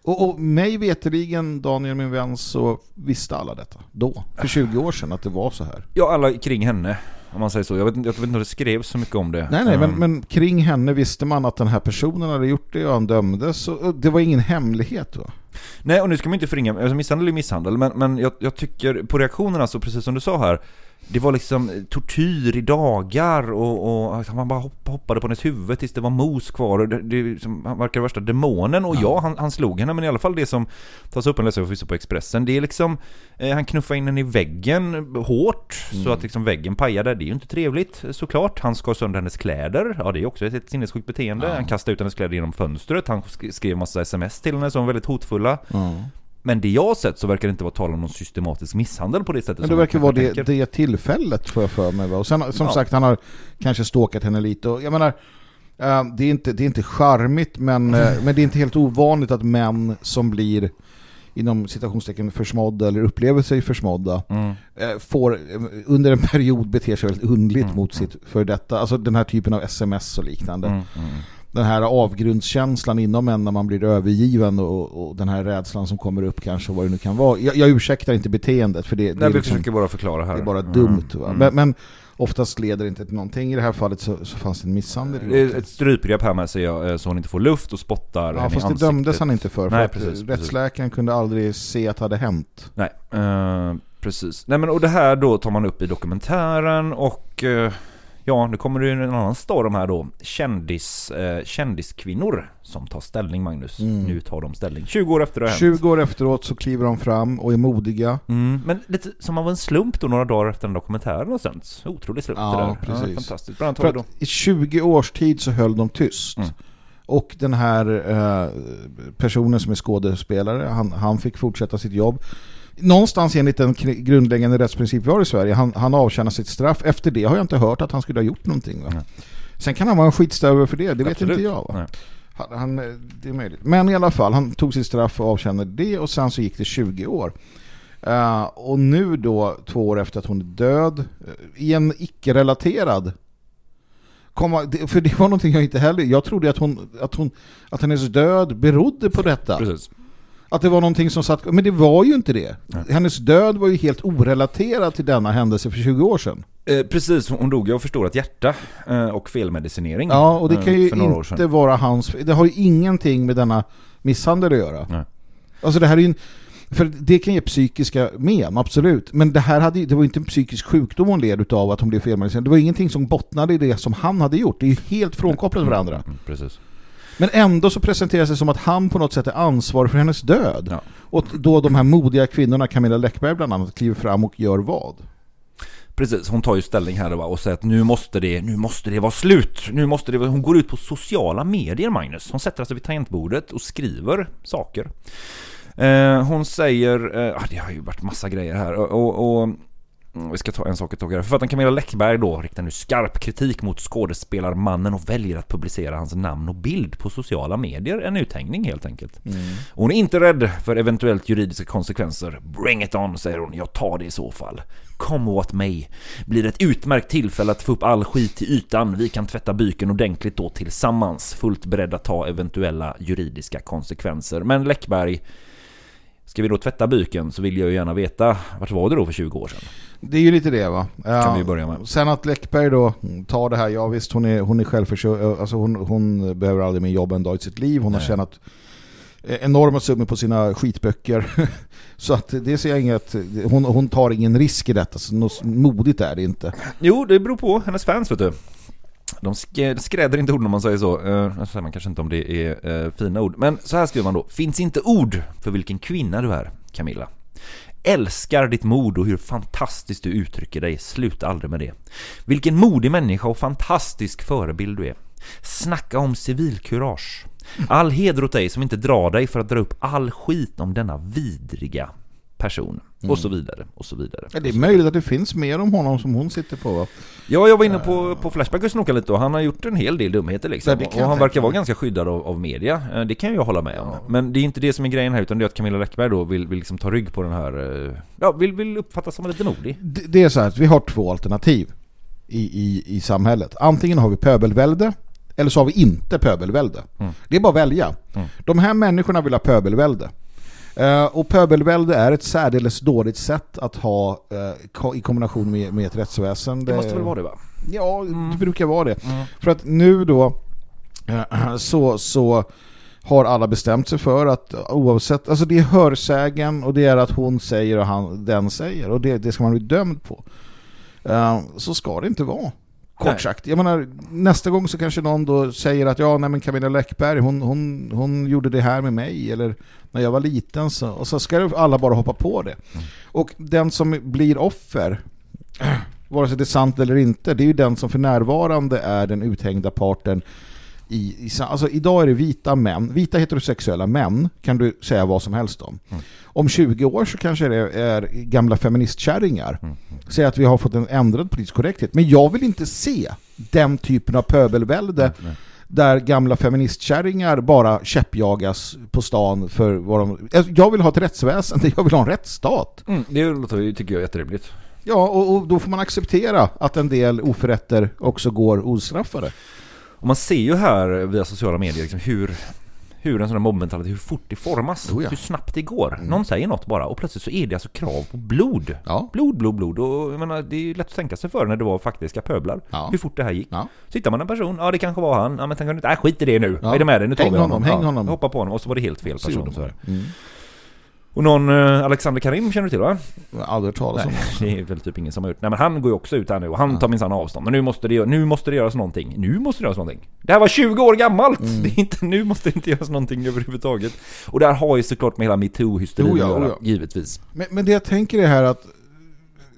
Och, och mig veterligen, Daniel min vän, så visste alla detta då. För 20 år sedan att det var så här. Ja, alla kring henne. Om man säger så. Jag vet, jag vet inte om det skrevs så mycket om det. Nej, nej, men, Um, men kring henne visste man att den här personen hade gjort det och han dömdes. Och det var ingen hemlighet va? Nej, och nu ska man inte förringa, alltså misshandel är misshandel, men, men jag, jag tycker på reaktionerna, så precis som du sa här, det var liksom tortyr i dagar och, och alltså, man bara hopp, hoppade på hennes huvud tills det var mos kvar och det, det liksom, han verkar värsta demonen och ja, han, han slog henne men i alla fall det som tas upp en läsare förvisso på Expressen det är liksom eh, han knuffade in henne i väggen hårt så att liksom väggen pajade det är ju inte trevligt såklart. Han skar sönder hennes kläder. Ja det är också ett, sinnessjukt beteende. Ja. han kastade ut hennes kläder genom fönstret. Han sk- skrev massa sms till henne som var väldigt hotfulla men det jag har sett så verkar det inte vara tal om någon systematisk misshandel på det sättet Men det verkar vara det, det tillfället jag för mig. Va? Och sen, som Ja. sagt, han har kanske ståkat henne lite. Och jag menar, eh, det, är inte, det är inte charmigt men, eh, men det är inte helt ovanligt att män som blir inom citationstecken försmådda eller upplever sig försmådda Mm. eh, får under en period bete sig väldigt undligt Mm, mot sitt för detta. Alltså den här typen av sms och liknande. Den här avgrundskänslan inom en när man blir övergiven och, och den här rädslan som kommer upp kanske vad det nu kan vara. Jag, jag ursäktar inte beteendet för det, det, Nej, är, vi liksom, försöker bara förklara här. det är bara Mm. dumt. Mm. Men, men oftast leder det inte till någonting. I det här fallet så, så fanns det en misshandel. Det är ett strypgrepp här med sig eh, så hon inte får luft och spottar Ja, i fast det ansiktet. dömdes han inte för. för Nej, precis, rättsläkaren kunde aldrig se att det hade hänt. Nej, eh, precis. Nej men och det här då tar man upp i dokumentären och eh, ja, nu kommer det en annan storm här då. Kändis, eh, kändiskvinnor som tar ställning Magnus. Mm. Nu tar de ställning. 20 år efter det har hänt. 20 år efteråt så kliver de fram och är modiga. Mm, men lite som av en slump då några dagar efter den dokumentären har sänts. Otrolig slump Ja, det där. precis. Ja, fantastiskt. Bland annat För då. i 20 års tid så höll de tyst. Mm. Och den här eh, personen som är skådespelare, han, han fick fortsätta sitt jobb. Någonstans enligt den grundläggande rättsprincip vi har i Sverige, han, han avtjänar sitt straff. Efter det har jag inte hört att han skulle ha gjort någonting. Va? Nej. Sen kan han vara en skitstövel för det, det vet Absolut. inte jag. Va? Han, han, det är möjligt. Men i alla fall, han tog sitt straff och avtjänade det och sen så gick det 20 år. Eh, och nu då, två år efter att hon är död, eh, i en icke-relaterad komma, för det var någonting jag inte heller, jag trodde att hon, att hon att hennes död berodde på detta. Precis. Att det var någonting som satt, men det var ju inte det. Nej. Hennes död var ju helt orelaterad till denna händelse för 20 år sedan. Eh, precis, hon dog ju av förstorat hjärta eh, och felmedicinering. Ja, och det eh, kan ju inte vara hans... Det har ju ingenting med denna misshandel att göra. Nej. Alltså det här är ju en... För det kan ge psykiska men, absolut. Men det här hade, det var inte en psykisk sjukdom hon led av att hon blev felmedicinerad. Det var ingenting som bottnade i det som han hade gjort. Det är ju helt frånkopplat varandra. Mm, precis. Men ändå så presenteras det som att han på något sätt är ansvarig för hennes död. Ja. Och då de här modiga kvinnorna, Camilla Läckberg bland annat, kliver fram och gör vad? Precis, hon tar ju ställning här va, och säger att nu måste det, nu måste det vara slut. Nu måste det, hon går ut på sociala medier Magnus. Hon sätter sig vid tangentbordet och skriver saker. Eh, hon säger, eh, ah, det har ju varit massa grejer här och, och, och vi ska ta en sak i taget. Författaren Camilla Läckberg då riktar nu skarp kritik mot skådespelarmannen och väljer att publicera hans namn och bild på sociala medier. En uthängning helt enkelt. Och Hon är inte rädd för eventuellt juridiska konsekvenser. Bring it on, säger hon. Jag tar det i så fall. Come what may. Blir ett utmärkt tillfälle att få upp all skit till ytan. Vi kan tvätta byken ordentligt då tillsammans. Fullt beredd att ta eventuella juridiska konsekvenser. Men Läckberg, ska vi då tvätta byken så vill jag ju gärna veta vart var det då för 20 år sedan? Det är ju lite det va? Kan vi börja med. Sen att Läckberg då tar det här, ja visst hon är, hon är självförsörjande, alltså hon, hon behöver aldrig mer jobb en dag i sitt liv. Hon har Nej. tjänat eh, enorma summor på sina skitböcker. så att det ser jag inget, hon, hon tar ingen risk i detta, så något modigt är det inte. Jo, det beror på hennes fans vet du. De sk- skräder inte ord om man säger så. Jag säger man kanske inte om det är eh, fina ord. Men så här skriver man då. Finns inte ord för vilken kvinna du är, Camilla. Älskar ditt mod och hur fantastiskt du uttrycker dig. Sluta aldrig med det. Vilken modig människa och fantastisk förebild du är. Snacka om civilkurage. All heder åt dig som inte drar dig för att dra upp all skit om denna vidriga person. Och så vidare, och så vidare. Ja, det är möjligt att det finns mer om honom som hon sitter på va? Ja, jag var inne på, på Flashback och snokade lite och han har gjort en hel del dumheter liksom. Ja, kan och han verkar vara ganska skyddad av, av media. Eh, Det kan jag hålla med om. Men det är inte det som är grejen här utan det är att Camilla Läckberg då vill, vill liksom ta rygg på den här... eh, Ja, vill, vill uppfattas som lite modig. Det, det är så här att vi har två alternativ i, i, i samhället. Antingen har vi pöbelvälde eller så har vi inte pöbelvälde. Mm. Det är bara att välja. Mm. De här människorna vill ha pöbelvälde. Eh, och pöbelvälde är ett särdeles dåligt sätt att ha eh, i kombination med, med ett rättsväsen. Det måste väl vara det va? Ja, Mm. det brukar vara det. Mm. För att nu då eh, så, så har alla bestämt sig för att oavsett, alltså det är hörsägen och det är att hon säger och han, den säger och det, det ska man bli dömd på. Så ska det inte vara. Kort Nej. sagt. Jag menar, nästa gång så kanske någon då säger att ja, nej men Camilla Läckberg, hon, hon, hon gjorde det här med mig eller när jag var liten så, och så ska alla bara hoppa på det. Och den som blir offer vare sig det är sant eller inte, det är ju den som för närvarande är den uthängda parten i, i alltså idag är det vita män, vita heterosexuella män kan du säga vad som helst om. Mm. Om 20 år så kanske det är gamla feministkärringar. Mm. Säg att vi har fått en ändrad politisk korrekthet. Men jag vill inte se den typen av pöbelvälde Nej. där gamla feministkärringar bara käppjagas på stan för vad de... Alltså, jag vill ha ett rättsväsende, jag vill ha en rättsstat. Mm, det låter, tycker jag är jätterimligt. Ja, och, och, då får man acceptera att en del oförrätter också går ostraffade. Och man ser ju här via sociala medier liksom hur hur en sån här mobbmentalitet, hur fort det formas, oh ja. hur snabbt det går. Mm. Någon säger något bara och plötsligt så är det alltså krav på blod. Ja. Blod, blod, blod. Och jag menar, det är ju lätt att tänka sig för när det var faktiska pöblar. Ja. Hur fort det här gick. Ja. Så hittar man en person, ja det kanske var han, ja men tänker inte, nej skit i det nu. Ja. Vad är det med det? Nu tar häng vi honom. Häng honom. Hoppa på honom och så var det helt fel person. Så, mm. Och någon uh, Alexander Karim känner du till va? Aldrig talas om det är väl typ ingen som har gjort. Nej men han går ju också ut här nu och han ja. tar minsann avstånd. Men nu måste, det, nu måste det göras någonting. Nu måste det göras någonting. Det här var 20 år gammalt! Mm. Det är inte, nu måste det inte göras någonting överhuvudtaget. Och där har ju såklart med hela metoo-hysterin oh att göra, givetvis. Men, men det jag tänker är här att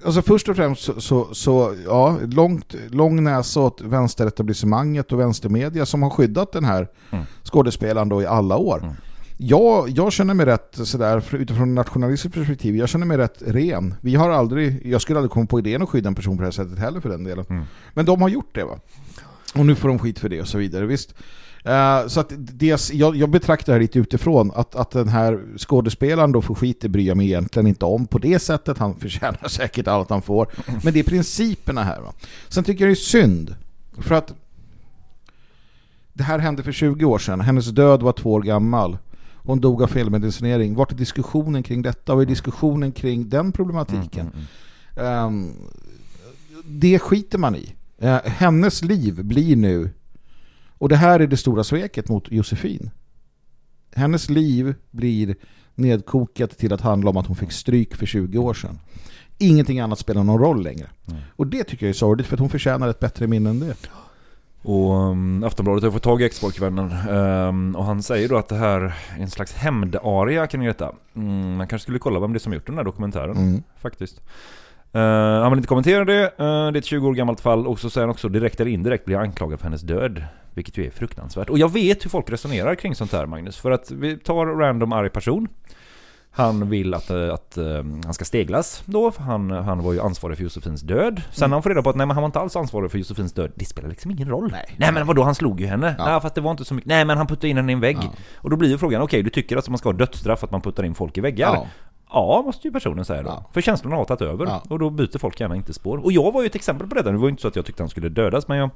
Alltså först och främst så, så, så, ja, långt, lång näsa åt vänsteretablissemanget och vänstermedia som har skyddat den här mm. skådespelaren då i alla år. Mm jag, jag känner mig rätt sådär utifrån nationalistiskt perspektiv. Jag känner mig rätt ren. Vi har aldrig, jag skulle aldrig komma på idén att skydda en person på det här sättet heller för den delen. Mm. Men de har gjort det va? Och nu får de skit för det och så vidare. Visst. Uh, så att det, jag, jag betraktar det här lite utifrån att, att den här skådespelaren då får skit det bryr jag mig egentligen inte om på det sättet. Han förtjänar säkert allt han får. Men det är principerna här va. Sen tycker jag det är synd. För att det här hände för 20 år sedan. Hennes död var två år gammal. Hon dog av felmedicinering. Vart är diskussionen kring detta? Vad är diskussionen kring den problematiken? Mm, mm, mm. Um, det skiter man i. Uh, hennes liv blir nu och det här är det stora sveket mot Josefin. Hennes liv blir nedkokat till att handla om att hon fick stryk för 20 år sedan. Ingenting annat spelar någon roll längre. Mm. Och det tycker jag är sorgligt för att hon förtjänar ett bättre minne än det. Och um, Aftonbladet har fått tag i ex-pojkvännen um, och han säger då att det här är en slags hämndaria kan ni veta. Mm, man kanske skulle kolla vem det är som gjort den här dokumentären mm. faktiskt. Uh, han vill inte kommentera det, uh, det är ett 20 år gammalt fall och så säger han också direkt eller indirekt blir anklagad för hennes död. Vilket ju är fruktansvärt. Och jag vet hur folk resonerar kring sånt här Magnus. För att vi tar random arg person. Han vill att, eh, att, uh, han ska steglas då, han, han var ju ansvarig för Josefins död. Sen mm. han får reda på att nej, men han var inte alls ansvarig för Josefins död. Det spelar liksom ingen roll. Nej, nej men vadå, han slog ju henne. Ja. Nej, fast det var inte så mycket. Nej, men han puttade in henne i en vägg. Ja. Och då blir ju frågan, okej, okay, du tycker att man ska ha dödsstraff att man puttar in folk i väggar? Ja. Ja, måste ju personen säga då. Ja. För känslorna har tagit över. Ja. Och då byter folk gärna inte spår. Och jag var ju ett exempel på detta. Det var ju inte så att jag tyckte han skulle dödas, men jag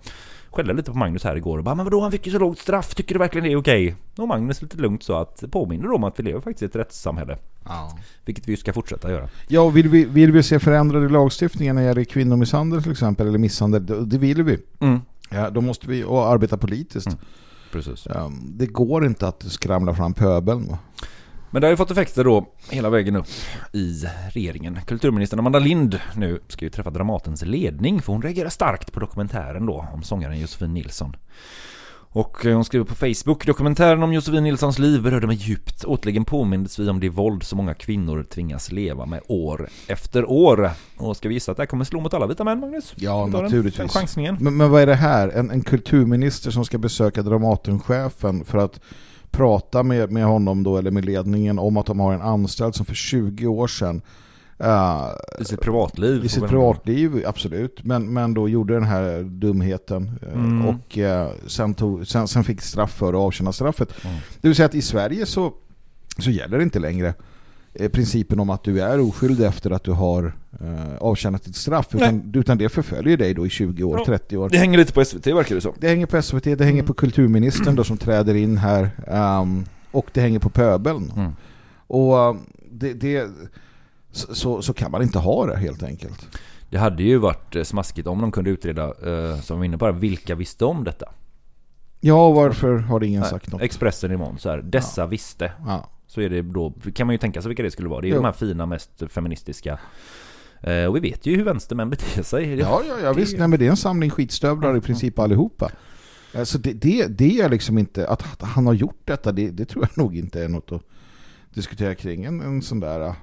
skällde lite på Magnus här igår och bara Men vadå, han fick ju så lågt straff, tycker du verkligen det är okej? Och Magnus lite lugnt så att påminner om att vi lever faktiskt i ett rättssamhälle. Ja. Vilket vi ska fortsätta göra. Ja, vill vi, vill vi se förändrade lagstiftningar när det gäller kvinnomisshandel till exempel, eller misshandel, det vill vi. Mm. Ja, då måste vi arbeta politiskt. Mm. Precis. det går inte att skramla fram pöbeln. Va? Men det har ju fått effekter då hela vägen upp i regeringen. Kulturministern Amanda Lind nu ska ju träffa Dramatens ledning för hon reagerar starkt på dokumentären då om sångaren Josefin Nilsson. Och eh, hon skriver på Facebook Dokumentären om Josefin Nilssons liv berörde mig djupt. Åtligen påmindes vi om det våld som många kvinnor tvingas leva med år efter år. Och ska vi gissa att det här kommer slå mot alla vita män, Magnus? Ja, naturligtvis. Den men, men vad är det här? En, en kulturminister som ska besöka Dramatenchefen för att prata med, med honom då eller med ledningen om att de har en anställd som för 20 år sedan Uh, I sitt privatliv. I sitt privatliv, absolut. Men, men då gjorde den här dumheten eh, mm. och uh, sen, tog, sen, sen fick straff för att avtjäna straffet. Mm. Det vill säga att i Sverige så, så gäller det inte längre principen om att du är oskyldig efter att du har uh, avtjänat ditt straff utan, utan det förföljer dig då i 20 år, ja. 30 år. Det hänger lite på SVT verkar det så. Det hänger på SVT, det hänger mm. på kulturministern då som träder in här um, och det hänger på pöbeln. Mm. Och um, det, det så, så kan man inte ha det helt enkelt. Det hade ju varit eh, smaskigt om de kunde utreda, uh, som vi inne på, vilka visste om detta. Ja, varför har ingen Nej, sagt något? Expressen imorgon så här, dessa ja. visste. Ja så är det då, kan man ju tänka sig vilka det skulle vara. Det är jo. de här fina, mest feministiska eh, och vi vet ju hur vänstermän beter sig. Ja, ja, ja visst. Nej, men det är en samling skitstövlar i princip allihopa. Alltså det, det, det är liksom inte, att han har gjort detta, det, det tror jag nog inte är något att diskutera kring. En, en sån där uh,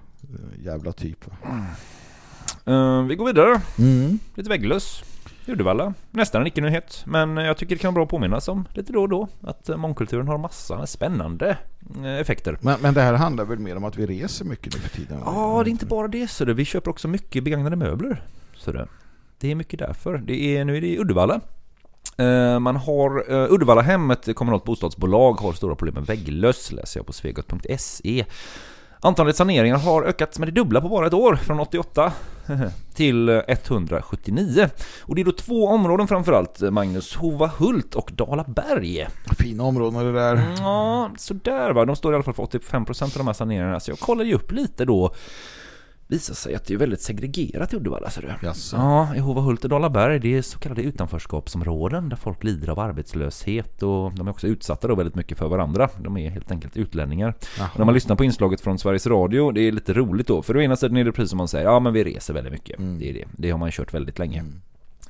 jävla typ. Uh, vi går vidare. Mm. Lite vägglös. Uddevalla. Nästan en icke-nyhet. Men jag tycker det kan vara bra att påminnas om lite då och då. Att mångkulturen har massa spännande eh, effekter. Men, men det här handlar väl mer om att vi reser mycket nu för tiden? Ja, det är inte bara det. Så det. Vi köper också mycket begagnade möbler. Så det. det är mycket därför. Det är, nu är det i Uddevalla. Eh, Man har uh, Uddevallahem, ett kommunalt bostadsbolag, har stora problem med vägglöss, läser jag på svegot.se. Antalet saneringar har ökat med det dubbla på bara ett år, från 88 till eh, 179. Och det är då två områden framförallt, Magnus, Hovahult och Dalaberg. Fina områden det där. Ja, sådär va. De står i alla fall för 85% av de här saneringarna. Så jag kollade ju upp lite då. Visar sig att det är väldigt segregerat i Uddevalla, ser du. Jaså. Ja, i Hovahult och Dalaberg, det är så kallade utanförskapsområden där folk lider av arbetslöshet och de är också utsatta då väldigt mycket för varandra. De är helt enkelt utlänningar. När man lyssnar på inslaget från Sveriges Radio, det är lite roligt då. För å ena sidan är det precis som man säger, ja men vi reser väldigt mycket. Mm. Det är det. Det har man kört väldigt länge. Mm.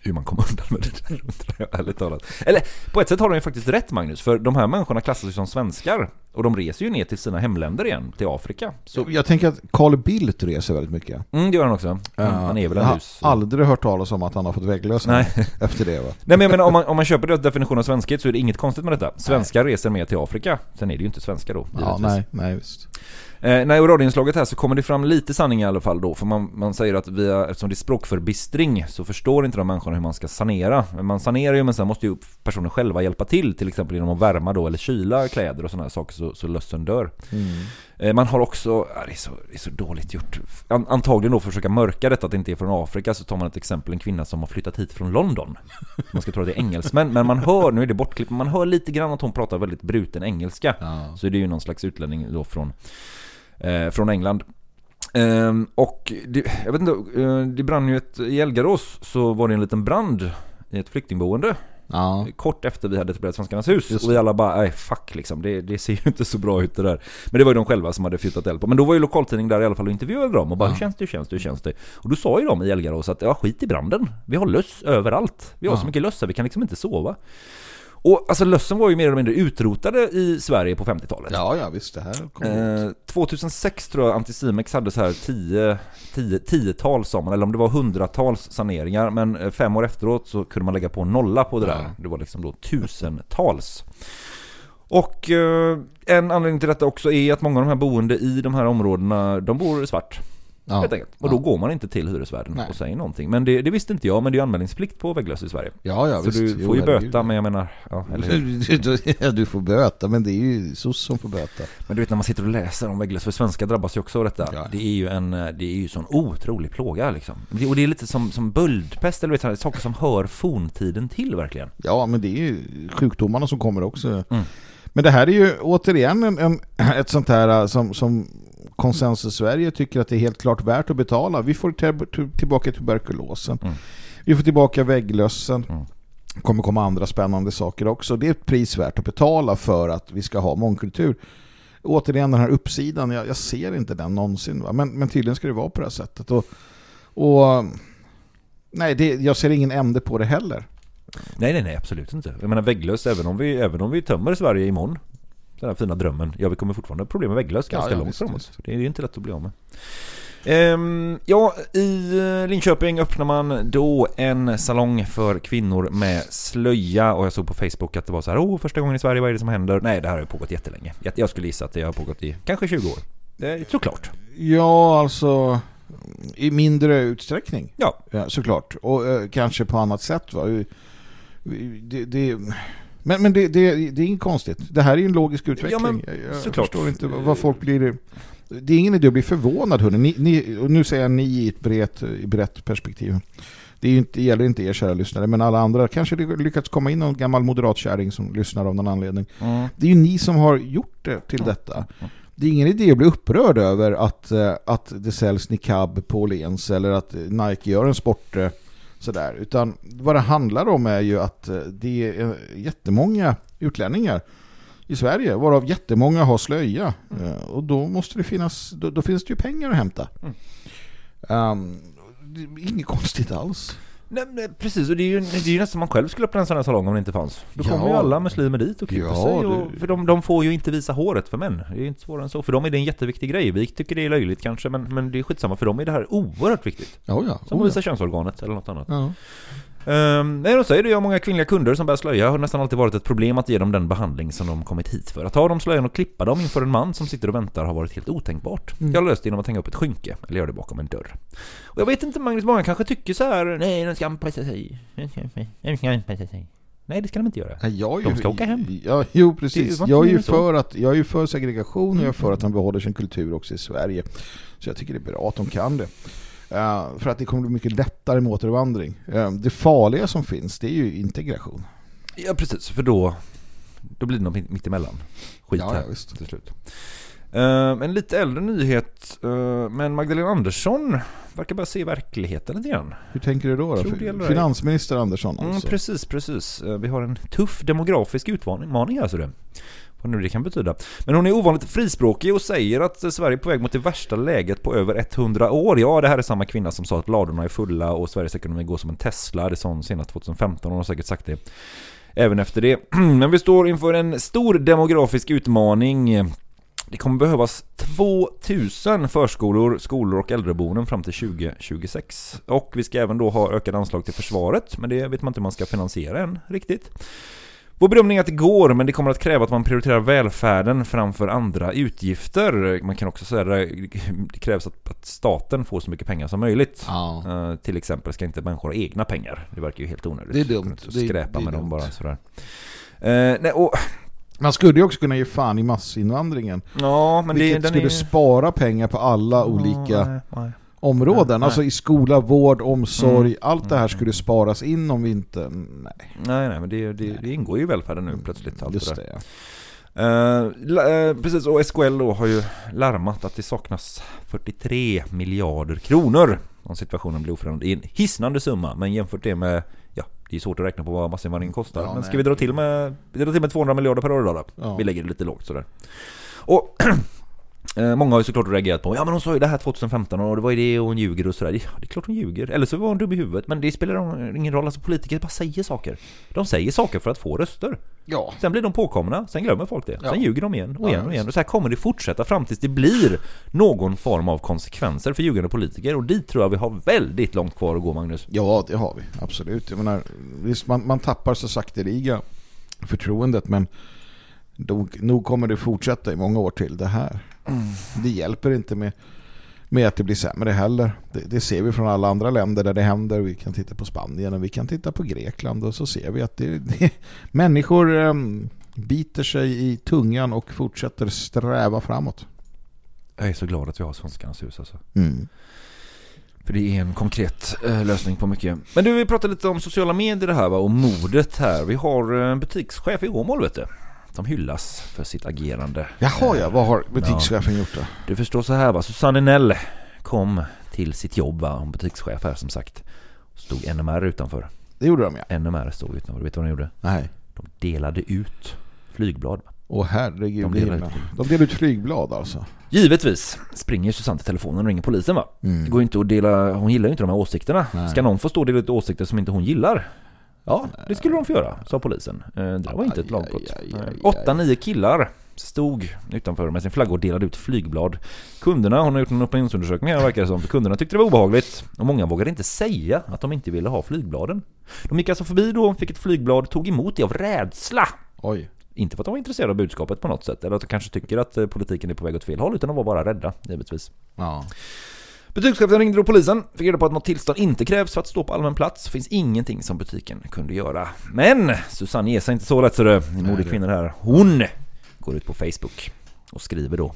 Hur man kommer undan med det där undrar jag ärligt talat. Eller på ett sätt har de ju faktiskt rätt Magnus, för de här människorna klassas ju som svenskar. Och de reser ju ner till sina hemländer igen, till Afrika. Så, Jag tänker att Carl Bildt reser väldigt mycket. mm, det gör han också. Han, han är väl jag en har hus. aldrig hört talas om att han har fått vägglösa Nej. efter det va? Nej men jag menar, om man, om man köper deras definition av svenskhet så är det inget konstigt med detta. Svenskar reser mer till Afrika. Sen är det ju inte svenskar då, Ja, nej, nej visst. Eh, nej, och radioinslaget här så kommer det fram lite sanning i alla fall då. För man, man säger att via, eftersom det är språkförbistring så förstår inte de människorna hur man ska sanera. Men man sanerar ju men sen måste ju personer själva hjälpa till. Till exempel genom att värma då eller kyla kläder och sådana här saker så, så lössen dör. Eh, Man har också, det, är så, det är så dåligt gjort. An, antagligen då för att försöka mörka detta att det inte är från Afrika så tar man ett exempel, en kvinna som har flyttat hit från London. Man ska tro att det är engelsmän, men man hör, nu är det bortklippt, man hör lite grann att hon pratar väldigt bruten engelska. Ja. Så det är ju någon slags utlänning då från, eh, från England. Ehm, och det, jag vet inte, eh, det brann ju ett, i Elgarås så var det en liten brand i ett flyktingboende Ja. kort efter vi hade etablerat Svenskarnas hus. Just Och vi alla bara, nej fuck liksom, det, det ser ju inte så bra ut det där. Men det var ju de själva som hade flyttat eld på. Men då var ju lokaltidningen där i alla fall och intervjuade dem och bara, Ja. hur känns det, hur känns det, hur känns det? Och då sa ju de i Elgarås att, ja skit i branden. Vi har löss överallt. Vi har Ja. så mycket löss så vi kan liksom inte sova. Och alltså lössen var ju mer eller mindre utrotade i Sverige på 50-talet. ja, ja visst det här kommer Eh, 2006 tror jag Anticimex hade så här 10, 10, tiotals sa man, eller om det var hundratals saneringar. Men eh, fem år efteråt så kunde man lägga på nolla på det Ja. där. Det var liksom då tusentals. Och eh, en anledning till detta också är att många av de här boende i de här områdena, de bor svart. Ja. Helt enkelt. Och då går man inte till hyresvärden Nej. och säger någonting. Men det, det visste inte jag, men det är ju anmälningsplikt på vägglöss i Sverige. Ja, ja så visst. du Jo, får ju herregud. böta, men jag menar, ja, eller hur? Ja, du får böta, men det är ju SOS som får böta. Men du vet när man sitter och läser om vägglöss, för svenskar drabbas ju också av detta. Ja. Det är ju en, det är ju sån otrolig plåga liksom. Det- Och det är lite som, som böldpest, eller vet du, saker som hör forntiden till verkligen. Ja, men det är ju sjukdomarna som kommer också. Mm. Men det här är ju återigen en, en, ett sånt här äh, som, som konsensus Sverige tycker att det är helt klart värt att betala. Vi får tillbaka tuberkulosen. Mm. Vi får tillbaka vägglössen. Mm. kommer komma andra spännande saker också. Det är ett pris värt att betala för att vi ska ha mångkultur. Återigen den här uppsidan, jag, jag ser inte den någonsin. Men, men tydligen ska det vara på det här sättet. Och, och nej, det, jag ser ingen ände på det heller. Nej, nej, nej, absolut inte. Jag menar vägglöss, även om vi, även om vi tömmer Sverige imorgon. Den här fina drömmen. Ja, vi kommer fortfarande ha problem med vägglöss Ja, ganska ja, långt visst, framåt. visst. Det är ju inte lätt att bli av med. Ehm, ja, i eh, Linköping öppnar man då en salong för kvinnor med slöja och jag såg på Facebook att det var så här, åh, första gången i Sverige, vad är det som händer? Nej, det här har ju pågått jättelänge. Jag, skulle gissa att det har pågått i kanske 20 år. Det är såklart. Ja, alltså i mindre utsträckning. Ja. Ja, såklart. Och eh, kanske på annat sätt. Va? Det, det, men men det, det, det är inget konstigt. Det här är ju en logisk utveckling. Ja, men jag såklart. förstår inte vad, folk blir... Det är ingen idé att bli förvånad. Hörni. Ni, ni, och nu säger jag ni i ett brett, brett perspektiv. Det, är inte, det gäller inte er kära lyssnare, men alla andra. Kanske det lyckats komma in någon gammal moderatkärring som lyssnar av någon anledning. Mm. Det är ju ni som har gjort det till detta. Det är ingen idé att bli upprörd över att, eh, att det säljs niqab på Åhléns eller att Nike gör en sport eh, sådär. Utan vad det handlar om är ju att eh, det är jättemånga utlänningar i Sverige, varav jättemånga har slöja. Eh, Och då måste det finnas, då, då finns det ju pengar att hämta. Mm. Um, inget konstigt alls. Nej, men precis, och det är, ju, det är ju nästan man själv skulle öppna en sån här salong om det inte fanns. Då Ja. kommer ju alla muslimer dit och klipper Ja, sig. Och, För de, de får ju inte visa håret för män. Det är ju inte svårare än så. För dem är det en jätteviktig grej. Vi tycker det är löjligt kanske, men, men det är skitsamma. För dem är det här oerhört viktigt. Ja, ja. Som att visa könsorganet eller något annat. ja. Um, nej, de säger det. Jag har många kvinnliga kunder som bär slöja. har nästan alltid varit ett problem att ge dem den behandling som de kommit hit för. Att ta dem slöjan och klippa dem inför en man som sitter och väntar har varit helt otänkbart. Mm. Jag har löst det genom att hänga upp ett skynke, eller göra det bakom en dörr. Och jag vet inte, Magnus, många kanske tycker så här, nej, den ska anpassa sig. Den ska anpassa sig. Nej, det ska de inte göra. Nej, jag är De ju- ska åka hem. Ja, jo, precis. inte Jag är, ju för att, jag är ju för segregation och jag är för att man behåller sin kultur också i Sverige. Så jag tycker det är bra att de kan det. Eh, för att det kommer bli mycket lättare med återvandring. Eh, det farliga som finns, det är ju integration. Ja, precis. För då, då blir det något mitt- mittemellan. Skit Ja, här ja, till slut. Eh, en lite äldre nyhet. men Magdalena Andersson verkar bara se verkligheten lite grann. Hur tänker du då? då? Finansminister Andersson Mm, alltså. precis, precis. Eh, Vi har en tuff demografisk utmaning här så det. Vad nu det kan betyda. Men hon är ovanligt frispråkig och säger att Sverige är på väg mot det värsta läget på över 100 år. Ja, det här är samma kvinna som sa att ladorna är fulla och Sveriges ekonomi går som en Tesla. Det sa hon senast 2015. Hon har säkert sagt det även efter det. Men vi står inför en stor demografisk utmaning. Det kommer behövas 2000 förskolor, skolor och äldreboenden fram till 2026. Och vi ska även då ha ökade anslag till försvaret, men det vet man inte hur man ska finansiera än riktigt. Vår bedömning är att det går, men det kommer att kräva att man prioriterar välfärden framför andra utgifter. Man kan också säga att det krävs att, att staten får så mycket pengar som möjligt. Ja. Eh, till exempel ska inte människor ha egna pengar. Det verkar ju helt onödigt. Det är dumt. Att Det är- Skräpa det är med dem dumt. bara sådär. Eh, nej, och, Man skulle ju också kunna ge fan i massinvandringen. ja, men det, vilket den skulle är... spara pengar på alla olika Nej, nej. Områden. Nej. Alltså i skola, vård, omsorg. Mm. Allt det här skulle sparas in om vi inte... Nej, Nej, nej, men det, det, det ingår ju i välfärden nu plötsligt. Allt just det där. det. Eh, la- eh, precis, och SKL då har ju larmat att det saknas 43 miljarder kronor om situationen blir oförändrad. Det är en hisnande summa, men jämfört det med, ja, det är svårt att räkna på vad massinvandringen kostar. Ja, men ska nej. vi dra till med, vi drar till med 200 miljarder per år idag då? Ja. Vi lägger det lite lågt sådär. Och Många har ju såklart reagerat på Ja men hon sa ju det här 2015 och det var ju det och hon ljuger och sådär Ja det är klart hon ljuger Eller så var hon dum i huvudet Men det spelar ingen roll Alltså politiker bara säger saker De säger saker för att få röster Ja. Sen blir de påkomna, sen glömmer folk det. Ja. Sen ljuger de igen och igen och igen. Och så här kommer det fortsätta fram tills det blir någon form av konsekvenser för ljugande politiker. Och dit tror jag vi har väldigt långt kvar att gå, Magnus. Ja, det har vi. Absolut. Jag menar, visst, man, man tappar så sakteliga förtroendet, men nog, nog kommer det fortsätta i många år till det här. Det hjälper inte med, med att det blir sämre heller. Det, det ser vi från alla andra länder där det händer. Vi kan titta på Spanien och vi kan titta på Grekland och så ser vi att det, det, människor em, biter sig i tungan och fortsätter sträva framåt. Jag är så glad att vi har Svenskarnas hus alltså. Mm. För det är en konkret eh, lösning på mycket. Men du, vi pratade lite om sociala medier här va, och modet här. Vi har eh, en butikschef i Åmål vet du. Som hyllas för sitt agerande. Jaha ja, vad har butikschefen gjort då? Du förstår så här va, Susanne Nell kom till sitt jobb va, hon butikschef här som sagt. Stod NMR utanför. Det gjorde de ja. NMR stod utanför. Vet du vad de gjorde? Nej. De delade ut flygblad. Åh herregud, De de delar, ut. de flygblad alltså. Givetvis springer Susanne till telefonen och ringer polisen va? Mm. Det går inte att dela, hon gillar ju inte de här åsikterna. Nej. Ska någon få stå och dela ut åsikter som inte hon gillar? Ja, det skulle de få göra, sa polisen. Eh, Det var inte ett lagbrott. Åtta, nio killar stod utanför med sin flagga och delade ut flygblad. Kunderna, hon har gjort en opinionsundersökning här verkar det som, för kunderna tyckte det var obehagligt. Och många vågade inte säga att de inte ville ha flygbladen. De gick alltså förbi då, fick ett flygblad, tog emot det av rädsla. Oj. Inte för att de var intresserade av budskapet på något sätt, eller att de kanske tycker att eh, politiken är på väg åt fel håll, utan de var bara rädda, givetvis. Ja. Butikschefen ringde då polisen, fick reda på att något tillstånd inte krävs för att stå på allmän plats. finns ingenting som butiken kunde göra. Men Susanne ger sig inte så lätt så det. Ni modekvinnor här. Hon går ut på Facebook och skriver då.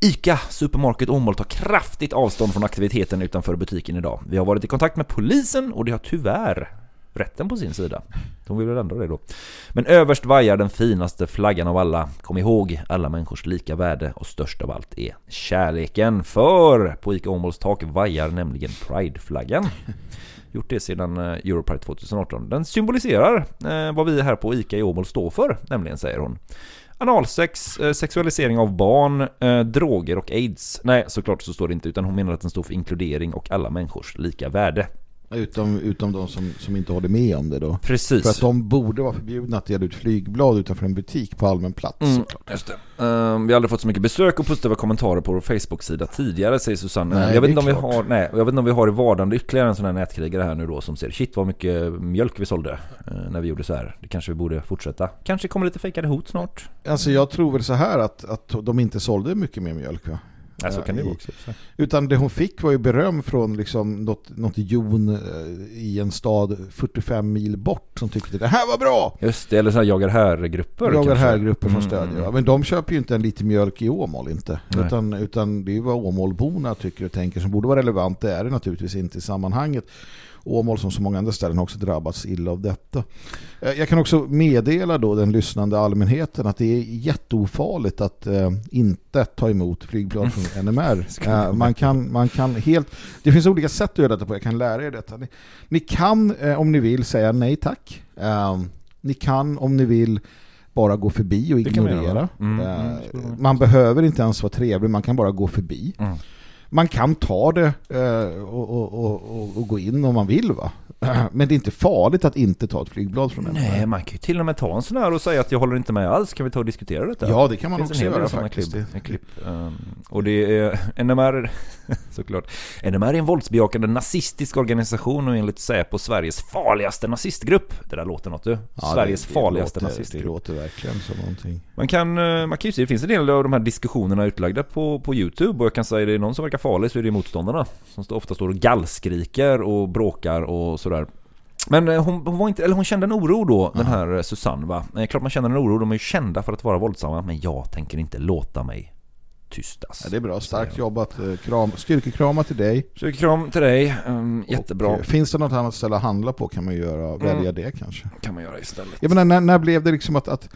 ICA Supermarket Åmål tar kraftigt avstånd från aktiviteten utanför butiken idag. Vi har varit i kontakt med polisen och det har tyvärr rätten på sin sida. De vill väl ändra det då. Men överst vajar den finaste flaggan av alla. Kom ihåg alla människors lika värde och störst av allt är kärleken. För på ICA Åmåls tak vajar nämligen Pride-flaggan. Gjort det sedan eh, Europride 2018. Den symboliserar eh, vad vi här på ICA i Åmål står för, nämligen säger hon. Analsex, eh, sexualisering av barn, eh, droger och aids. Nej, såklart så står det inte, utan hon menar att den står för inkludering och alla människors lika värde. Utom, utom de som, som inte håller med om det då. Precis. För att de borde vara förbjudna att dela ut flygblad utanför en butik på allmän plats. Mm, just det. Ehm, vi har aldrig fått så mycket besök och positiva kommentarer på vår Facebook-sida tidigare, säger Susanne. Nej, jag, vet inte om vi klart. har, nej, jag vet inte om vi har i vardande ytterligare en sån här nätkrigare här nu då som säger shit vad mycket mjölk vi sålde eh, när vi gjorde så här. Det kanske vi borde fortsätta. Kanske kommer lite fejkade hot snart. Alltså jag tror väl så här att, att de inte sålde mycket mer mjölk va? Ja, så kan det vara också. Så. Utan det hon fick var ju beröm från liksom något, något jon eh, i en stad 45 mil bort som tyckte det här var bra. Just det, eller så här jagar här-grupper. Jagar kanske. här grupper som Mm, stödjer. mm, Ja, men de köper ju inte en liter mjölk i Åmål inte. Nej. Utan, utan det är ju vad Åmålborna tycker och tänker som borde vara relevant. Det är det naturligtvis inte i sammanhanget. Åmål som så många andra ställen har också drabbats illa av detta. Eh, Jag kan också meddela då den lyssnande allmänheten att det är jätteofarligt att eh, inte ta emot flygblad från NMR. Ska Eh, man, kan, man kan helt... Det finns olika sätt att göra detta på. Jag kan lära er detta. Ni, ni kan, eh, om ni vill, säga nej tack. Eh, ni kan, om ni vill, bara gå förbi och man ignorera. Mm, Eh, mm, man- man behöver inte ens vara trevlig, man kan bara gå förbi. Mm. Man kan ta det eh, och, och, och, och, gå in om man vill va. Men det är inte farligt att inte ta ett flygblad från en. Nej, man kan ju till och med ta en sån här och säga att jag håller inte med alls. Kan vi ta och diskutera detta? Ja, det kan man finns också göra faktiskt. Klipp, klipp. Um, och det är NMR, såklart. NMR är en våldsbejakande nazistisk organisation och enligt Säpo Sveriges farligaste nazistgrupp. Det där låter något du. Ja, Sveriges det, det farligaste låter, Det nazistgrupp. låter verkligen som någonting. Man kan, eh, man kan ju se, det finns en del av de här diskussionerna utlagda på, på Youtube och jag kan säga det är någon som verkar farlig så är det motståndarna. Som ofta står och gallskriker och bråkar och sådär. Men eh, hon, hon, var inte, eller hon kände en oro då, den här eh, Susanne va. Eh, Klart man känner en oro, de är ju kända för att vara våldsamma men jag tänker inte låta mig tystas. Ja, det är bra, starkt jobbat. Eh, Kram, styrkekrama till dig. Så kram till dig, um, jättebra Och, eh, finns det något annat ställe att handla på kan man göra, välja det kanske. kan man göra istället. Jag menar, när, när blev det liksom att, att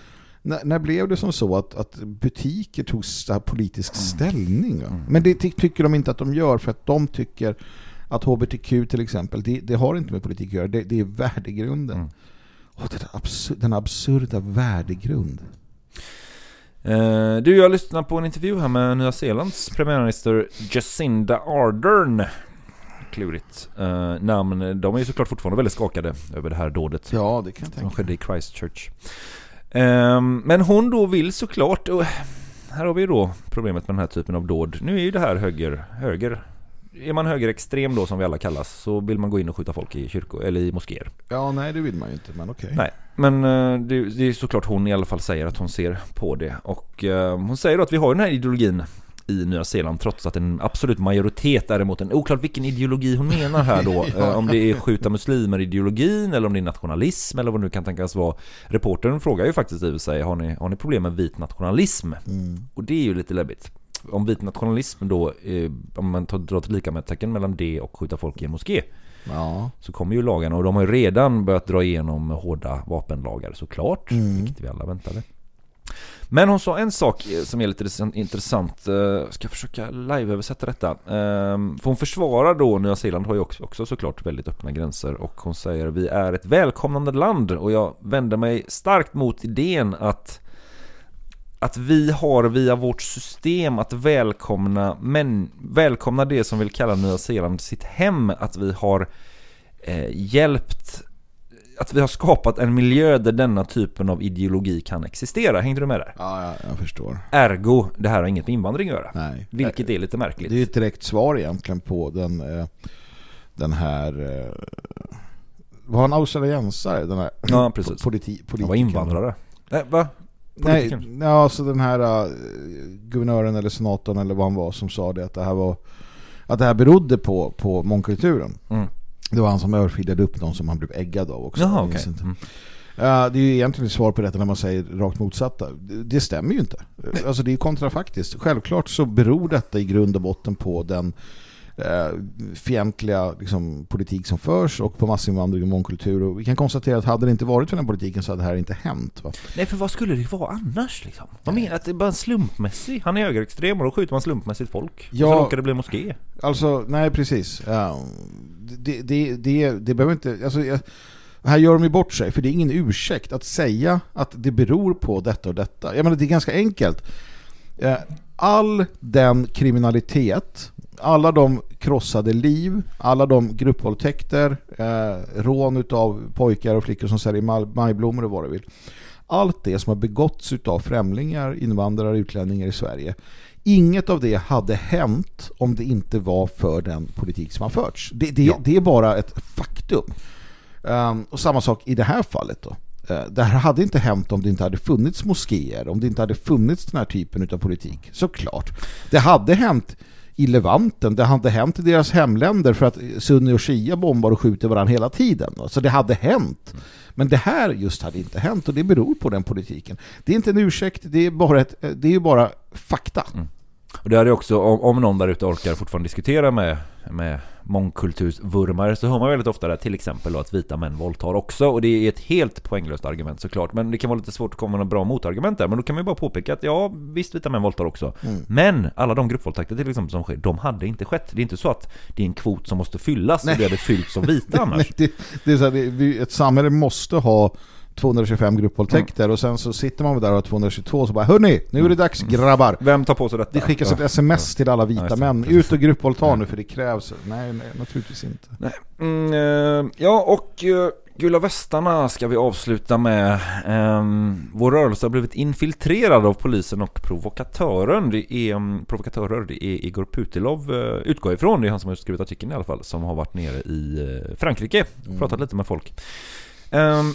när, när blev det som så att, att butiker tog så här politisk ställning? Va? Men det ty, tycker de inte att de gör för att de tycker att HBTQ till exempel, det, det har inte med politik att göra, det, det är värdegrunden. Mm. Och den, absur, den absurda värdegrund. Eh, du, jag lyssnar på en intervju här med Nya Zeelands premiärminister Jacinda Ardern. Klurigt eh, namn. De är ju såklart fortfarande väldigt skakade över det här dådet Ja, det kan jag som tänka skedde i Christchurch. Ehm, men hon då vill såklart, och här har vi ju då problemet med den här typen av dåd. Nu är ju det här höger, höger. Är man högerextrem då som vi alla kallas så vill man gå in och skjuta folk i kyrkor eller i moskéer. Ja, nej det vill man ju inte, men okej. Nej, men eh, det, det är såklart hon i alla fall säger att hon ser på det. Och eh, hon säger då att vi har den här ideologin i Nya Zeeland trots att en absolut majoritet är emot den. Oklart vilken ideologi hon menar här då. Ja. eh, Om det är skjuta muslimer ideologin eller om det är nationalism eller vad det nu kan tänkas vara. Reportern frågar ju faktiskt i och för sig, har ni, har ni problem med vit nationalism? Mm. Och det är ju lite läbbigt. Om vit nationalism då, eh, om man tar, drar ett lika mellan det och skjuta folk i en moské Ja. så kommer ju lagarna och de har ju redan börjat dra igenom hårda vapenlagar såklart, Mm. vilket vi alla väntade. Men hon sa en sak som är lite intressant- Eh, jag ska försöka live-översätta detta. Ehm, För hon försvarar då, Nya Zeeland har ju också såklart väldigt öppna gränser och hon säger vi är ett välkomnande land och jag vänder mig starkt mot idén att att vi har via vårt system att välkomna, men, välkomna det som vill kalla Nya Zeeland sitt hem. Att vi har eh, hjälpt, att vi har skapat en miljö där denna typen av ideologi kan existera. Hängde du med där? Ja, ja, jag förstår. Ergo, det här har inget med invandring att göra. Nej. Vilket är lite märkligt. Det är ett direkt svar egentligen på den, eh, den här... Eh, var han australiensare? Den här Ja, precis. Politi, Han var invandrare. Nej, va? Nej, Politikern? ja, alltså den här uh, guvernören eller senatorn eller vad han var som sa det att det här var att det här berodde på, på mångkulturen. Mm. Det var han som örfilade upp någon som han blev äggad av också. Jaha, minns inte. Mm. Ja, det är ju egentligen svar på detta när man säger rakt motsatta. Det, det stämmer ju inte. Alltså det är kontrafaktiskt. Självklart så beror detta i grund och botten på den fientliga liksom, politik som förs och på massinvandring och mångkultur. Och vi kan konstatera att hade det inte varit för den politiken så hade det här inte hänt. Va? Nej, för vad skulle det vara annars liksom? Vad menar att det är bara en slumpmässig? Han är högerextrem och då skjuter man slumpmässigt folk. Ja. Och så råkar det bli moské. Alltså, nej precis. Det, det, det, det behöver inte... Alltså, jag, här gör de ju bort sig, för det är ingen ursäkt att säga att det beror på detta och detta. Jag menar, det är ganska enkelt. Eh, All den kriminalitet, alla de krossade liv, alla de gruppvåldtäkter, eh, rån utav pojkar och flickor som säljer maj- majblommor och vad du vill. Allt det som har begåtts utav främlingar, invandrare, utlänningar i Sverige. Inget av det hade hänt om det inte var för den politik som har förts. Det, det, Ja. det är bara ett faktum. Um, och samma sak i det här fallet då. Eh, det här hade inte hänt om det inte hade funnits moskéer, om det inte hade funnits den här typen av politik. Såklart. Det hade hänt i Levanten, det hade hänt i deras hemländer för att Sunni och Shia bombar och skjuter varandra hela tiden. Så det hade hänt. Men det här just hade inte hänt och det beror på den politiken. Det är inte en ursäkt, det är bara, ett, eh, det är bara fakta. Mm. Och det är också, om, om någon där ute orkar fortfarande diskutera med, med mångkultursvurmare så hör man väldigt ofta det till exempel då, att vita män våldtar också. Och det är ett helt poänglöst argument såklart. Men det kan vara lite svårt att komma med några bra motargument där. Men då kan man ju bara påpeka att ja visst vita män våldtar också. Mm. men alla de gruppvåldtäkter till exempel som sker de hade inte skett. Det är inte så att det är en kvot som måste fyllas Nej. och det hade fyllts av vita annars. Nej, det, det, är så här, det, ett samhälle måste ha 225 gruppvåldtäkter mm. och sen så sitter man där och har 222 och så bara Hörni, nu är det dags mm. grabbar. Vem tar på sig detta? Det skickas ett sms till alla vita ja, män. Ut och gruppvåldta nu för det krävs. Nej, nej naturligtvis inte. Nej. Mm, eh, ja, och uh, Gula västarna ska vi avsluta med. Um, vår rörelse har blivit infiltrerad av polisen och provokatören. Det är um, provokatörer, det är Igor Putilov, uh, utgår ifrån, det är han som har skrivit artikeln i alla fall, som har varit nere i Frankrike och mm. pratat lite med folk. Um,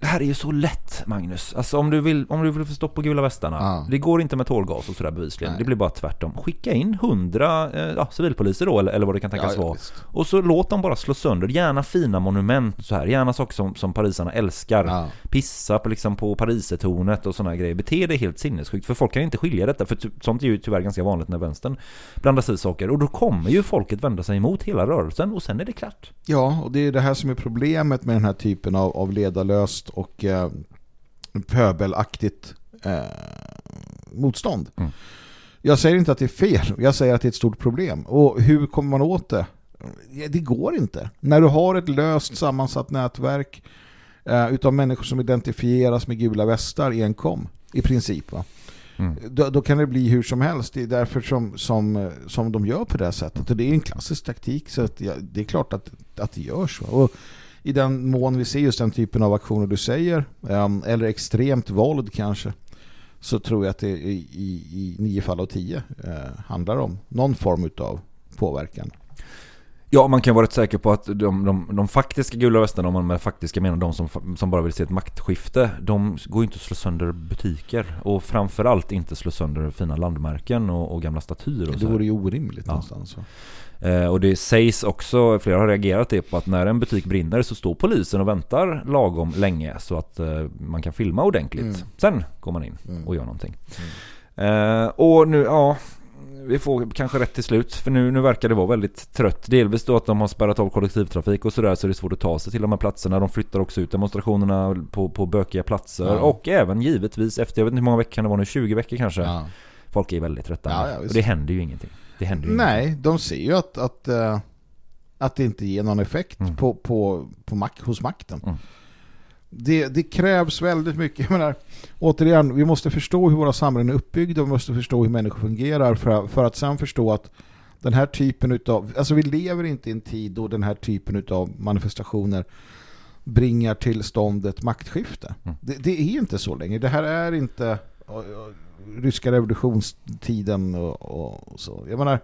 det här är ju så lätt Magnus. Alltså om du vill, om du vill få stopp på gula västarna. Ja. Det går inte med tårgas och sådär bevisligen. Nej. Det blir bara tvärtom. Skicka in hundra eh, ja, civilpoliser då eller, eller vad det kan tänkas ja, vara. Och så låt dem bara slå sönder. Gärna fina monument så här. Gärna saker som, som parisarna älskar. Pissa på, liksom, på Parisertornet och sådana grejer. Bete dig helt sinnessjukt. För folk kan inte skilja detta. För sånt är ju tyvärr ganska vanligt när vänstern blandar sig i saker. Och då kommer ju folket vända sig emot hela rörelsen och sen är det klart. Ja, och det är det här som är problemet med den här typen av, av ledarlöst och eh, pöbelaktigt eh, motstånd. Mm. Jag säger inte att det är fel, jag säger att det är ett stort problem. Och hur kommer man åt det? Det går inte. När du har ett löst sammansatt nätverk eh, utav människor som identifieras med gula västar enkom, i princip va? Mm. Då, då, kan det bli hur som helst. Det är därför som, som, som de gör på det sättet. Och det är en klassisk taktik så att, ja, det är klart att, att det görs. Va? Och i den mån vi ser just den typen av aktioner du säger um, eller extremt våld kanske så tror jag att det i, i, nio fall av tio uh, handlar om någon form av påverkan. Ja, man kan vara rätt säker på att de, de, de faktiska gula västarna, om man med faktiska menar de som, som bara vill se ett maktskifte, de går inte att slå sönder butiker. Och framförallt inte slå sönder fina landmärken och, och gamla statyer. Och det vore ju orimligt ja. någonstans. Eh, och det sägs också, flera har reagerat det på att när en butik brinner så står polisen och väntar lagom länge så att eh, man kan filma ordentligt. Mm. Sen går man in mm. och gör någonting. Mm. Eh, och nu, ja, vi får kanske rätt till slut för nu, nu verkar det vara väldigt trött. Delvis då att de har spärrat av kollektivtrafik och sådär så det är svårt att ta sig till de här platserna. De flyttar också ut demonstrationerna på, på bökiga platser ja. och även givetvis efter, jag vet inte hur många veckor det var nu, 20 veckor kanske. Ja. Folk är väldigt trötta. Ja, och det händer ju ingenting. Det händer ju Nej, ingenting. de ser ju att, att, uh, att det inte ger någon effekt mm. på, på, på mak hos makten. Mm. Det, det, krävs väldigt mycket. Jag menar, återigen, vi måste förstå hur våra samhällen är uppbyggda och vi måste förstå hur människor fungerar för, för att sen förstå att den här typen av, alltså vi lever inte i en tid då den här typen av manifestationer bringar till stånd ett maktskifte. Mm. Det, det, är inte så länge. Det här är inte ryska revolutionstiden och, och, så. Jag menar,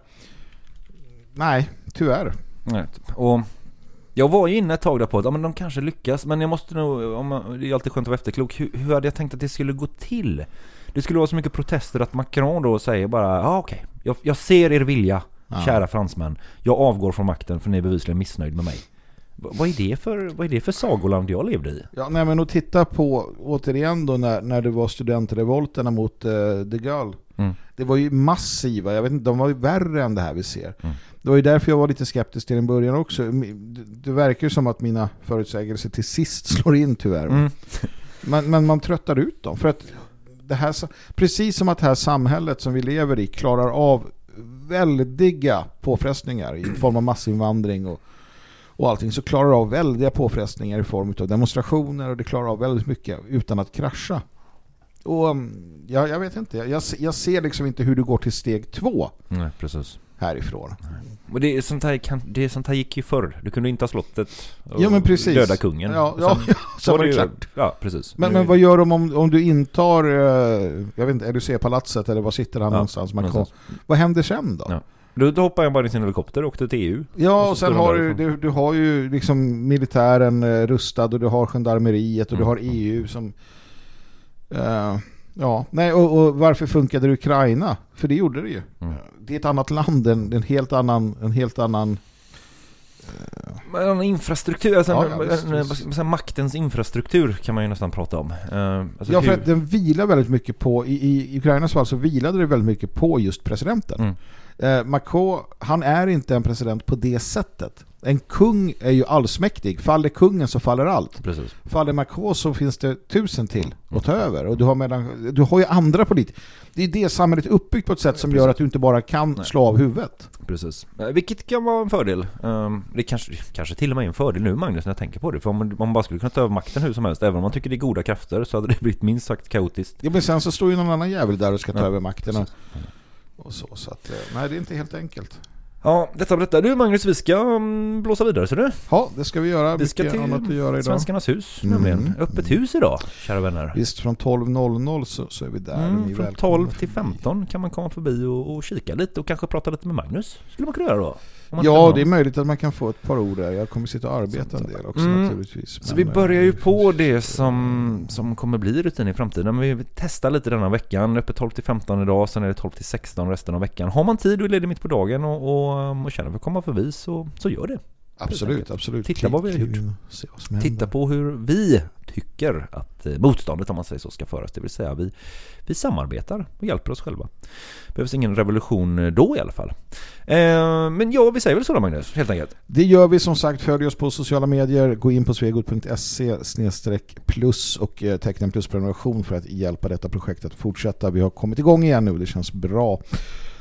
nej, tyvärr. Nej, och jag var ju inne ett tag där på att ja, men de kanske lyckas, men jag måste nog, om, det är alltid skönt att vara efterklok, hur, hur hade jag tänkt att det skulle gå till? Det skulle vara så mycket protester att Macron då säger bara, ja okej, okay, jag, jag, ser er vilja, ja. kära fransmän. Jag avgår från makten för ni är bevisligen missnöjd med mig. Vad är, det för, vad är det för sagoland jag levde i? Ja, nej men att titta på återigen då när, när det var studentrevolterna mot uh, de Gaulle. Mm. Det var ju massiva, jag vet inte, de var ju värre än det här vi ser. Mm. Det var ju därför jag var lite skeptisk till en början också. Det verkar som att mina förutsägelser till sist slår in tyvärr. Mm. Men, men man tröttar ut dem. För att det här, precis som att det här samhället som vi lever i klarar av väldiga påfrestningar i form av massinvandring och och allting så klarar det av väldiga påfrestningar i form av demonstrationer och det klarar av väldigt mycket utan att krascha. Och mm, ja, jag vet inte, jag, jag ser liksom inte hur du går till steg två. Nej, precis. Härifrån. Och det är, sånt här, kan, det är sånt här gick ju förr. Du kunde inte ha slottet och ja, men precis. döda kungen. Ja, ja, ja så var det klart. Ja, precis. Men, men vad gör de om, om du intar, uh, jag vet inte, är du ser palatset eller var sitter han ja, någonstans? Man någonstans. Vad händer sen då? Ja. Då hoppade han bara i sin helikopter och åkte till EU. Ja, Och sen har du, du, du har ju liksom militären eh, rustad och du har gendarmeriet och du Mm. har EU som... eh, ja, nej, och, och varför funkade det i Ukraina? För det gjorde det ju. Mm. Det är ett annat land, en, en helt annan... En helt annan Men infrastruktur, alltså Ja, en, en, en, maktens infrastruktur kan man ju nästan prata om. Eh, alltså ja, för hur- att den vilar väldigt mycket på... I, i Ukrainas fall så vilade det väldigt mycket på just presidenten. Mm. Eh, Macron, han är inte en president på det sättet. En kung är ju allsmäktig. Faller kungen så faller allt. Precis. Faller Macron så finns det tusen till att ta över. Och du har, mellan, du har ju andra politiker. Det är det samhället är uppbyggt på ett sätt som gör att du inte bara kan Nej. slå av huvudet. Precis. Eh, Vilket kan vara en fördel. Um, det kanske, kanske till och med är en fördel nu Magnus när jag tänker på det. För om man, bara skulle kunna ta över makten hur som helst, även om man tycker det är goda krafter, så hade det blivit minst sagt kaotiskt. Ja, men sen så står ju någon annan jävel där och ska ta Ja, över makten. Och, precis. och så, så att, eh, nej, det är inte helt enkelt. Ja, detta berättar du Magnus, vi ska um, blåsa vidare så du. Ja, det ska vi göra. Vi ska Mycket annat att göra till idag. Svenskarnas hus Mm. nämligen. Öppet hus idag, kära vänner. Visst, från 12.00 så, så är vi där. Mm, från välkomna 12 till förbi. 15 kan man komma förbi och, och kika lite och kanske prata lite med Magnus. Skulle man kunna göra då? Ja, det är möjligt att man kan få ett par ord där. Jag kommer sitta och arbeta en del också Mm. naturligtvis. Så Men, vi börjar ju eh, på det som, som kommer bli rutin i framtiden. Men vi testar lite denna veckan. Öppet 12 till 15 idag, sen är det 12 till 16 resten av veckan. Har man tid och är ledig mitt på dagen och, och, och känner för att komma förbi så, så gör det. Absolut, absolut. Titta vad vi har gjort. Titta på hur vi tycker att eh, motståndet om man säger så ska föras. Det vill säga vi, vi samarbetar och hjälper oss själva. Behövs ingen revolution eh, då i alla fall. Eh, men ja, vi säger väl så då Magnus, helt enkelt. Det gör vi som sagt. Följ oss på sociala medier. Gå in på svegot.se plus och eh, teckna en plusprenumeration för att hjälpa detta projekt att fortsätta. Vi har kommit igång igen nu. Det känns bra.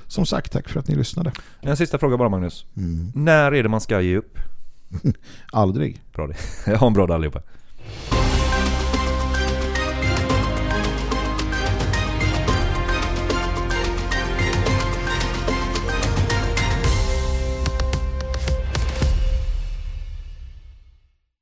Som sagt, tack för att ni lyssnade. En sista fråga bara Magnus. Mm. När är det man ska ge upp? Aldrig. Bra det. Ha en bra dag allihopa.